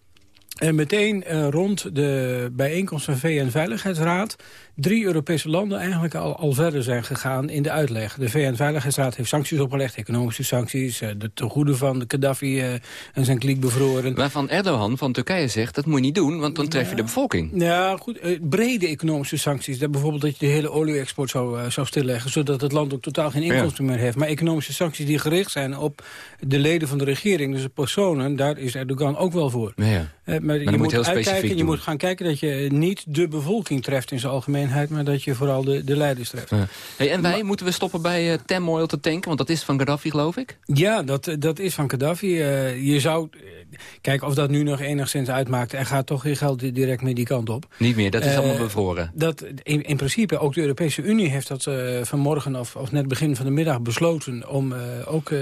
Speaker 19: en meteen uh, rond de bijeenkomst van VN-veiligheidsraad... drie Europese landen eigenlijk al, al verder zijn gegaan in de uitleg. De VN-veiligheidsraad heeft sancties opgelegd, economische sancties... Uh, de tegoeden van de Gaddafi uh, en zijn kliek bevroren.
Speaker 17: Waarvan Erdogan van Turkije zegt, dat moet je niet doen... want dan tref je de bevolking.
Speaker 19: Ja, goed. brede economische sancties. Dat bijvoorbeeld dat je de hele olie-export zou, zou stilleggen... zodat het land ook totaal geen inkomsten ja. meer heeft. Maar economische sancties die gericht zijn op de leden van de regering... dus de personen, daar is Erdogan ook wel voor.
Speaker 17: Ja.
Speaker 19: Maar, je,
Speaker 17: moet, heel
Speaker 19: uitkijken, je moet gaan kijken dat je niet de bevolking treft in zijn algemeenheid... maar dat je vooral de, de leiders treft.
Speaker 17: Ja. Hey, en wij, maar, moeten we stoppen bij uh, te tanken? Want dat is van Gaddafi, geloof ik?
Speaker 19: Ja, dat, dat is van Gaddafi. Uh, je zou... Kijken of dat nu nog enigszins uitmaakt. Er gaat toch geen geld direct meer die kant op.
Speaker 17: Niet meer, dat is
Speaker 19: uh,
Speaker 17: allemaal bevroren.
Speaker 19: Dat, in, in, principe, ook de Europese Unie heeft dat vanmorgen... Of, of net begin van de middag besloten om ook...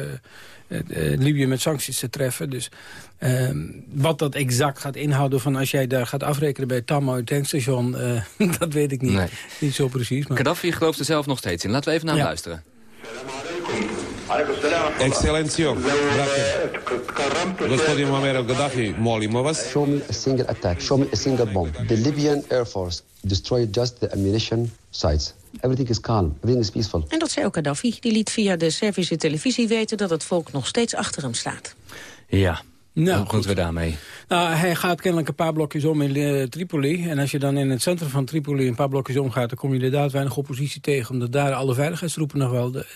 Speaker 19: Eh, eh, Libië met sancties te treffen. Dus ehm, wat dat exact gaat inhouden van als jij daar gaat afrekenen bij het Tamar tankstation... Eh, dat weet ik niet, niet zo precies. Maar...
Speaker 17: Gaddafi gelooft er zelf nog steeds in. Laten we even naar hem
Speaker 19: ja.
Speaker 17: luisteren.
Speaker 31: Ekscelencijo, gospodin Muammar Gaddafi, molimo vas.
Speaker 32: Show me a single attack, show me a single bomb. The Libyan Air Force destroyed just the ammunition sites. Everything is calm. Everything is peaceful.
Speaker 33: En dat zei ook Gaddafi. Die liet via de Servische televisie weten dat het volk nog steeds achter hem staat.
Speaker 17: Ja,
Speaker 19: Nou,
Speaker 17: hoe moeten we daarmee?
Speaker 19: Nou, hij gaat kennelijk een paar blokjes om in uh, Tripoli. En als je dan in het centrum van Tripoli een paar blokjes omgaat... dan kom je inderdaad weinig oppositie tegen. Omdat daar alle veiligheidstroepen nog wel de,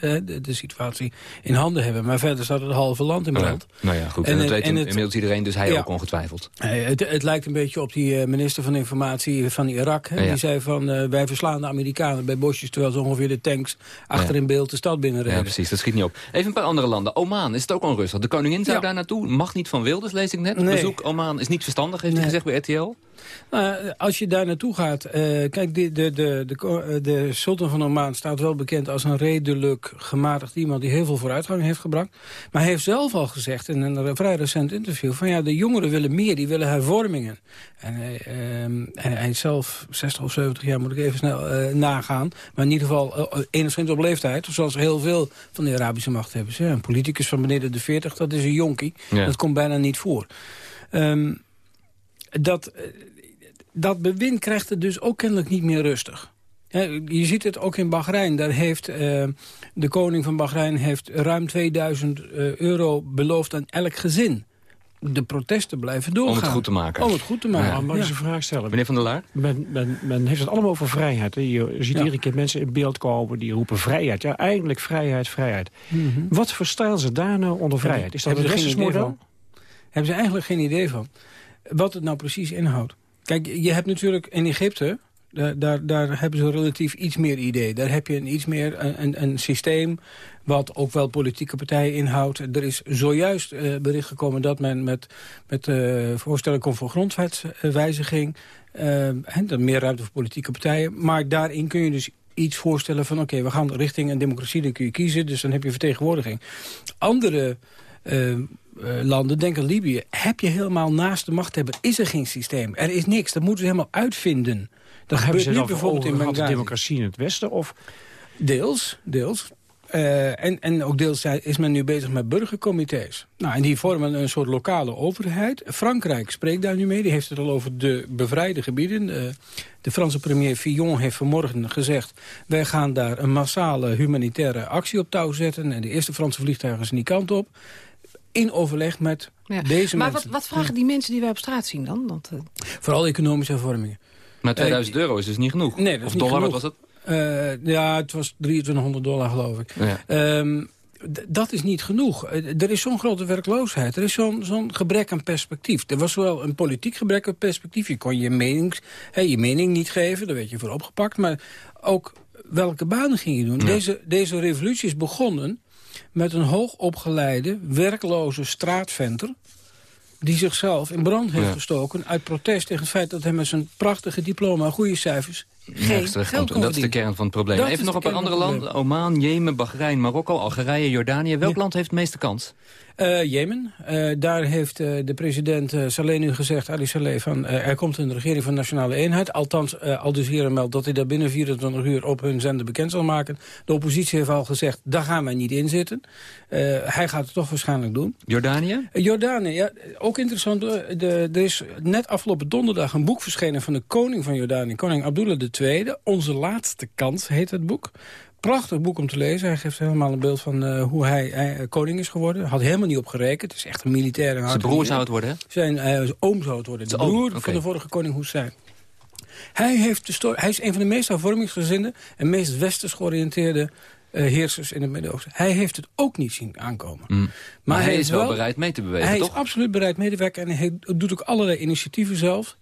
Speaker 19: de, de, de situatie in handen hebben. Maar verder staat het halve land in brand.
Speaker 17: Nou ja, goed. En,
Speaker 19: En
Speaker 17: dat weet
Speaker 19: en het-
Speaker 17: inmiddels iedereen, dus hij
Speaker 19: Ja.
Speaker 17: ook ongetwijfeld.
Speaker 19: Eh, het, het lijkt een beetje op die eh, minister van Informatie van Irak. Hè?
Speaker 17: Ja.
Speaker 19: Die zei van, eh, wij verslaan de Amerikanen bij bosjes... terwijl ze ongeveer de tanks achter in beeld de stad binnenreden.
Speaker 17: Ja, precies. Dat schiet niet op. Even een paar andere landen. Oman is het ook onrustig. De koningin zou daar naartoe. Mag niet van Wilders, lees ik net.
Speaker 19: Nee.
Speaker 17: Bezoek Oman is niet verstandig, heeft hij gezegd bij RTL.
Speaker 19: Nou, als je daar naartoe gaat... eh, kijk, de, de, de, de, eh, de sultan van Oman staat wel bekend als een redelijk gematigd iemand... die heel veel vooruitgang heeft gebracht. Maar hij heeft zelf al gezegd in een vrij recent interview... van ja, de jongeren willen meer, die willen hervormingen. En hij, ehm, hij is zelf 60 of 70 jaar, moet ik even snel eh, nagaan. Maar in ieder geval eh, enigszins op leeftijd. Zoals heel veel van de Arabische machthebbers. Ja, een politicus van beneden de 40, dat is een jonkie.
Speaker 17: Ja.
Speaker 19: Dat komt bijna niet voor. Ehm, dat, eh, dat bewind krijgt het dus ook kennelijk niet meer rustig. Hè, je ziet het ook in Bahrein. Daar heeft eh, de koning van Bahrein heeft ruim 2000 eh, euro beloofd aan elk gezin. De protesten blijven doorgaan.
Speaker 17: Om het goed te maken.
Speaker 19: Om het goed te maken.
Speaker 18: Maar mag ik eens een vraag stellen?
Speaker 17: Meneer Van der Laar?
Speaker 18: Men, men, men heeft het allemaal over vrijheid. Je ziet
Speaker 19: Ja.
Speaker 18: iedere keer mensen in beeld komen die roepen vrijheid. Ja, eindelijk vrijheid, vrijheid.
Speaker 19: Mhm.
Speaker 18: Wat verstaan ze daar nou onder vrijheid? Is dat
Speaker 19: Hebben
Speaker 18: het
Speaker 19: ze geen
Speaker 18: westerse
Speaker 19: idee
Speaker 18: model?
Speaker 19: van? Hebben ze eigenlijk geen idee van. Wat het nou precies inhoudt. Kijk, je hebt natuurlijk in Egypte... Daar, daar, daar hebben ze relatief iets meer idee. Daar heb je een iets meer een, een, systeem wat ook wel politieke partijen inhoudt. Er is zojuist eh, bericht gekomen dat men met, met eh, voorstellen komt voor grondwetswijziging. eh, en dan meer ruimte voor politieke partijen. Maar daarin kun je dus iets voorstellen van... oké, we gaan richting een democratie, dan kun je kiezen. Dus dan heb je vertegenwoordiging. Andere eh, eh, landen, denk aan Libië... heb je helemaal naast de machthebber, is er geen systeem. Er is niks, dat moeten ze helemaal uitvinden. Dat
Speaker 18: Hebben
Speaker 19: gebeurt
Speaker 18: ze dan
Speaker 19: bijvoorbeeld in
Speaker 18: de democratie in het westen? Of
Speaker 19: Deels, deels. Eh, en, en ook deels is men nu bezig met burgercomité's. Nou, en die vormen een soort lokale overheid. Frankrijk spreekt daar nu mee. Die heeft het al over de bevrijde gebieden. De Franse premier Fillon heeft vanmorgen gezegd... wij gaan daar een massale humanitaire actie op touw zetten. En de eerste Franse vliegtuigen zijn die kant op. In overleg met
Speaker 15: Ja.
Speaker 19: deze
Speaker 15: maar
Speaker 19: mensen.
Speaker 15: wat, wat vragen die mensen die wij op straat zien dan? Want, eh,
Speaker 19: Vooral economische hervormingen.
Speaker 17: Maar 2000 euro is dus niet genoeg.
Speaker 19: Nee, dat is
Speaker 17: of
Speaker 19: niet
Speaker 17: dollar,
Speaker 19: genoeg.
Speaker 17: wat was het?
Speaker 19: Eh, ja, het was 2300 dollar, geloof ik.
Speaker 17: Ja.
Speaker 19: Ehm, dat is niet genoeg. Eh, Er is zo'n grote werkloosheid. Er is zo'n zo'n gebrek aan perspectief. Er was wel een politiek gebrek aan perspectief. Je kon je, menings, hè, je mening niet geven, daar werd je voor opgepakt. Maar ook welke banen ging je doen?
Speaker 17: Ja.
Speaker 19: Deze, deze revolutie is begonnen met een hoogopgeleide, werkloze straatventer... die zichzelf in brand heeft
Speaker 17: Ja.
Speaker 19: gestoken... uit protest tegen het feit dat hij met zijn prachtige diploma... en goede cijfers
Speaker 17: nergens terechtkomt. En dat is de kern van het probleem.
Speaker 19: Dat
Speaker 17: Even nog een paar andere landen. Oman, Jemen, Bahrein, Marokko, Algerije, Jordanië. Welk land heeft de meeste kans?
Speaker 19: Uh, Jemen. Uh, daar heeft uh, de president Saleh nu gezegd, Ali Saleh, van er komt een regering van nationale eenheid. Althans, Al Jazeera meldt dat hij dat binnen 24 uur op hun zender bekend zal maken. De oppositie heeft al gezegd, daar gaan wij niet in zitten. hij gaat het toch waarschijnlijk doen.
Speaker 17: Jordanië?
Speaker 19: Jordanië, ja. Ook interessant. De, er is net afgelopen donderdag een boek verschenen van de koning van Jordanië. Koning Abdullah II. Onze laatste kans heet het boek prachtig boek om te lezen. Hij geeft helemaal een beeld van uh, hoe hij, hij, koning is geworden. Had helemaal niet op gerekend. Het is echt een militair.
Speaker 17: Zijn broer zou het worden, hè?
Speaker 19: Zijn uh, oom zou het worden. De broer okay. van de vorige koning Hussein. Hij, heeft de hij is een van de meest hervormingsgezinde... en meest westers georiënteerde uh, heersers in het Midden-Oosten. Hij heeft het ook niet zien aankomen.
Speaker 17: Mm. Maar, maar, hij, is wel bereid mee te bewegen,
Speaker 19: hij
Speaker 17: toch?
Speaker 19: Hij is absoluut bereid mee te werken en hij doet ook allerlei initiatieven zelf.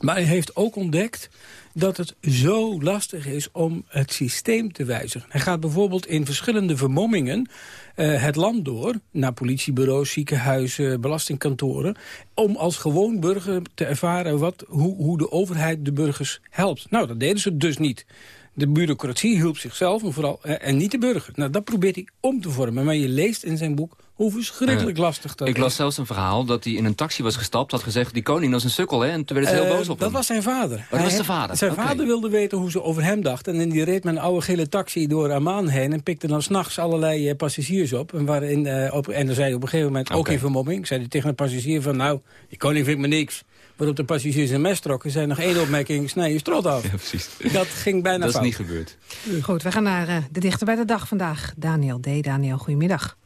Speaker 19: Maar hij heeft ook ontdekt dat het zo lastig is om het systeem te wijzigen. Hij gaat bijvoorbeeld in verschillende vermommingen uh, het land door... naar politiebureaus, ziekenhuizen, belastingkantoren... om als gewoon burger te ervaren wat, hoe, hoe de overheid de burgers helpt. Nou, dat deden ze dus niet. De bureaucratie hielp zichzelf en, vooral, en niet de burger. Nou, dat probeert hij om te vormen. Maar je leest in zijn boek hoe verschrikkelijk lastig dat
Speaker 17: Ik las zelfs een verhaal dat hij in een taxi was gestapt... had gezegd, die koning was een sukkel, hè? En toen werd ze heel
Speaker 19: uh,
Speaker 17: boos op
Speaker 19: Dat
Speaker 17: hem.
Speaker 19: was zijn vader.
Speaker 17: Oh, dat was de vader?
Speaker 19: Zijn
Speaker 17: okay.
Speaker 19: vader wilde weten hoe ze over hem dachten. En die reed met een oude gele taxi door Amman heen... en pikte dan s'nachts allerlei uh, passagiers op. En, waarin, uh, op, en dan zei hij op een gegeven moment, okay. ook in vermomming... zei hij tegen een passagier van, nou, die koning vindt me niks... Waarop de passagiers een mes trokken. zei nog één opmerking, snij je strot af.
Speaker 17: Ja, precies.
Speaker 19: Dat ging bijna
Speaker 17: Dat is niet gebeurd.
Speaker 15: Goed, we gaan naar uh, de dichter bij de dag vandaag. Daniel D. Daniel, goedemiddag.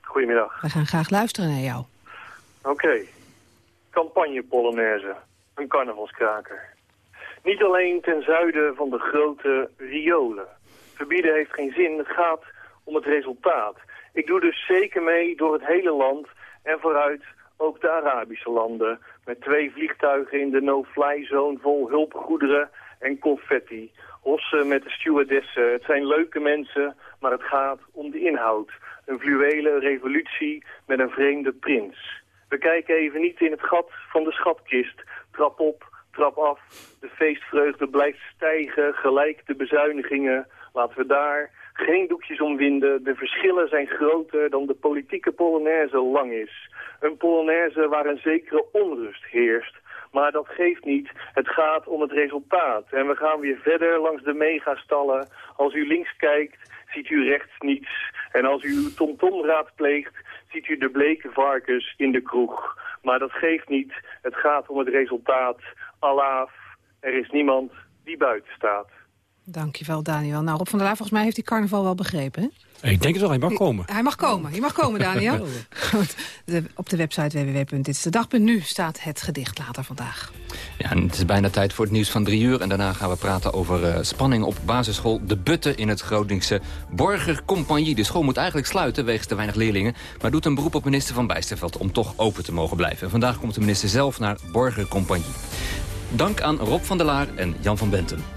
Speaker 34: Goedemiddag.
Speaker 15: We gaan graag luisteren naar jou.
Speaker 34: Oké. Okay. Campagne Polonaise. Een carnavalskraker. Niet alleen ten zuiden van de grote riolen. Verbieden heeft geen zin, het gaat om het resultaat. Ik doe dus zeker mee door het hele land en vooruit ook de Arabische landen. Met twee vliegtuigen in de no-fly zone vol hulpgoederen en confetti. Hossen met de stewardessen. Het zijn leuke mensen, maar het gaat om de inhoud. Een fluwelen revolutie met een vreemde prins. We kijken even niet in het gat van de schatkist. Trap op, trap af. De feestvreugde blijft stijgen, gelijk de bezuinigingen. Laten we daar geen doekjes om winden. De verschillen zijn groter dan de politieke polonaise lang is. Een polonaise waar een zekere onrust heerst. Maar dat geeft niet. Het gaat om het resultaat. En we gaan weer verder langs de megastallen. Als u links kijkt, ziet u rechts niets. En als u uw tomtom raadpleegt, ziet u de bleke varkens in de kroeg. Maar dat geeft niet. Het gaat om het resultaat. Alaaf, er is niemand die buiten staat.
Speaker 15: Dankjewel, Daniel. Nou, Rob van der Laar, volgens mij heeft die carnaval wel begrepen, hè?
Speaker 18: Ik denk het wel, hij mag komen.
Speaker 15: Hij mag komen, je mag komen, Daniel. Goed, de, op de website www.ditstedag.nu staat het gedicht later vandaag.
Speaker 17: Ja, en het is bijna tijd voor het nieuws van drie uur. En daarna gaan we praten over uh, spanning op basisschool De Butte in het Groningse Borger Compagnie. De school moet eigenlijk sluiten wegens te weinig leerlingen. Maar doet een beroep op minister Van Bijsterveld om toch open te mogen blijven. En vandaag komt de minister zelf naar Borger Compagnie. Dank aan Rob van der Laar en Jan van Benten.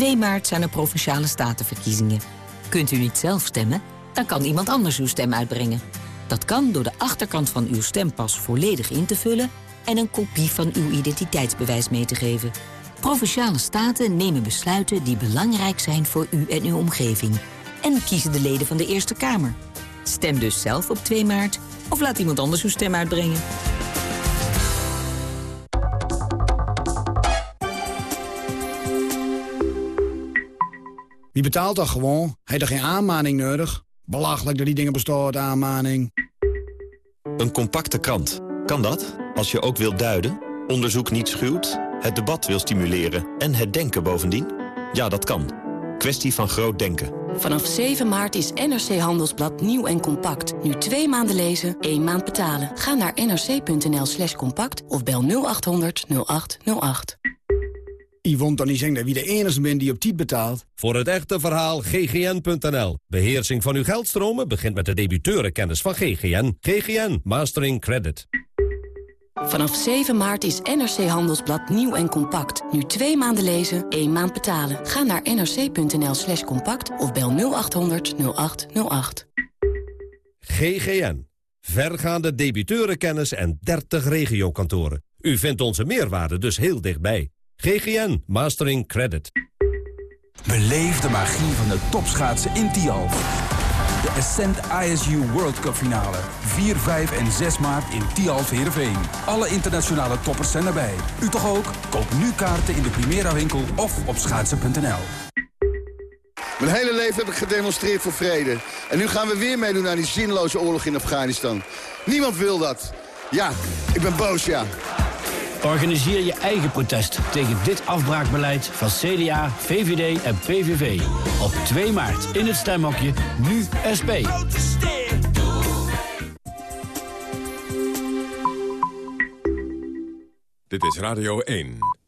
Speaker 35: 2 maart zijn er Provinciale Statenverkiezingen. Kunt u niet zelf stemmen? Dan kan iemand anders uw stem uitbrengen. Dat kan door de achterkant van uw stempas volledig in te vullen... en een kopie van uw identiteitsbewijs mee te geven. Provinciale staten nemen besluiten die belangrijk zijn voor u en uw omgeving. En kiezen de leden van de Eerste Kamer. Stem dus zelf op 2 maart of laat iemand anders uw stem uitbrengen.
Speaker 36: Wie betaalt dat gewoon? Heeft er geen aanmaning nodig? Belachelijk dat die dingen bestaan, aanmaning.
Speaker 37: Een compacte krant. Kan dat? Als je ook wilt duiden, onderzoek niet schuwt, het debat wil stimuleren en het denken bovendien? Ja, dat kan. Kwestie van groot denken.
Speaker 38: Vanaf 7 maart is NRC Handelsblad nieuw en compact. Nu twee maanden lezen, één maand betalen. Ga naar nrc.nl slash compact of bel 0800 0808.
Speaker 36: Yvonne dan niet zeggen dat wie de enige bent die op tijd betaalt.
Speaker 39: Voor het echte verhaal ggn.nl. Beheersing van uw geldstromen begint met de debiteurenkennis van GGN. GGN Mastering Credit.
Speaker 38: Vanaf 7 maart is NRC Handelsblad nieuw en compact. Nu twee maanden lezen, één maand betalen. Ga naar nrc.nl slash compact of bel 0800 0808.
Speaker 39: GGN. Vergaande debiteurenkennis en 30 regiokantoren. U vindt onze meerwaarde dus heel dichtbij. GGN Mastering Credit.
Speaker 40: Beleef de magie van de topschaatsen in Tialf. De Ascent ISU World Cup finale. 4, 5 en 6 maart in Tialf Heerenveen. Alle internationale toppers zijn erbij. U toch ook? Koop nu kaarten in de Primera winkel of op schaatsen.nl.
Speaker 41: Mijn hele leven heb ik gedemonstreerd voor vrede. En nu gaan we weer meedoen aan die zinloze oorlog in Afghanistan. Niemand wil dat. Ja, ik ben boos, ja.
Speaker 42: Organiseer je eigen protest tegen dit afbraakbeleid van CDA, VVD en PVV. Op 2 maart in het stemhokje Nu SP.
Speaker 1: Dit is Radio 1.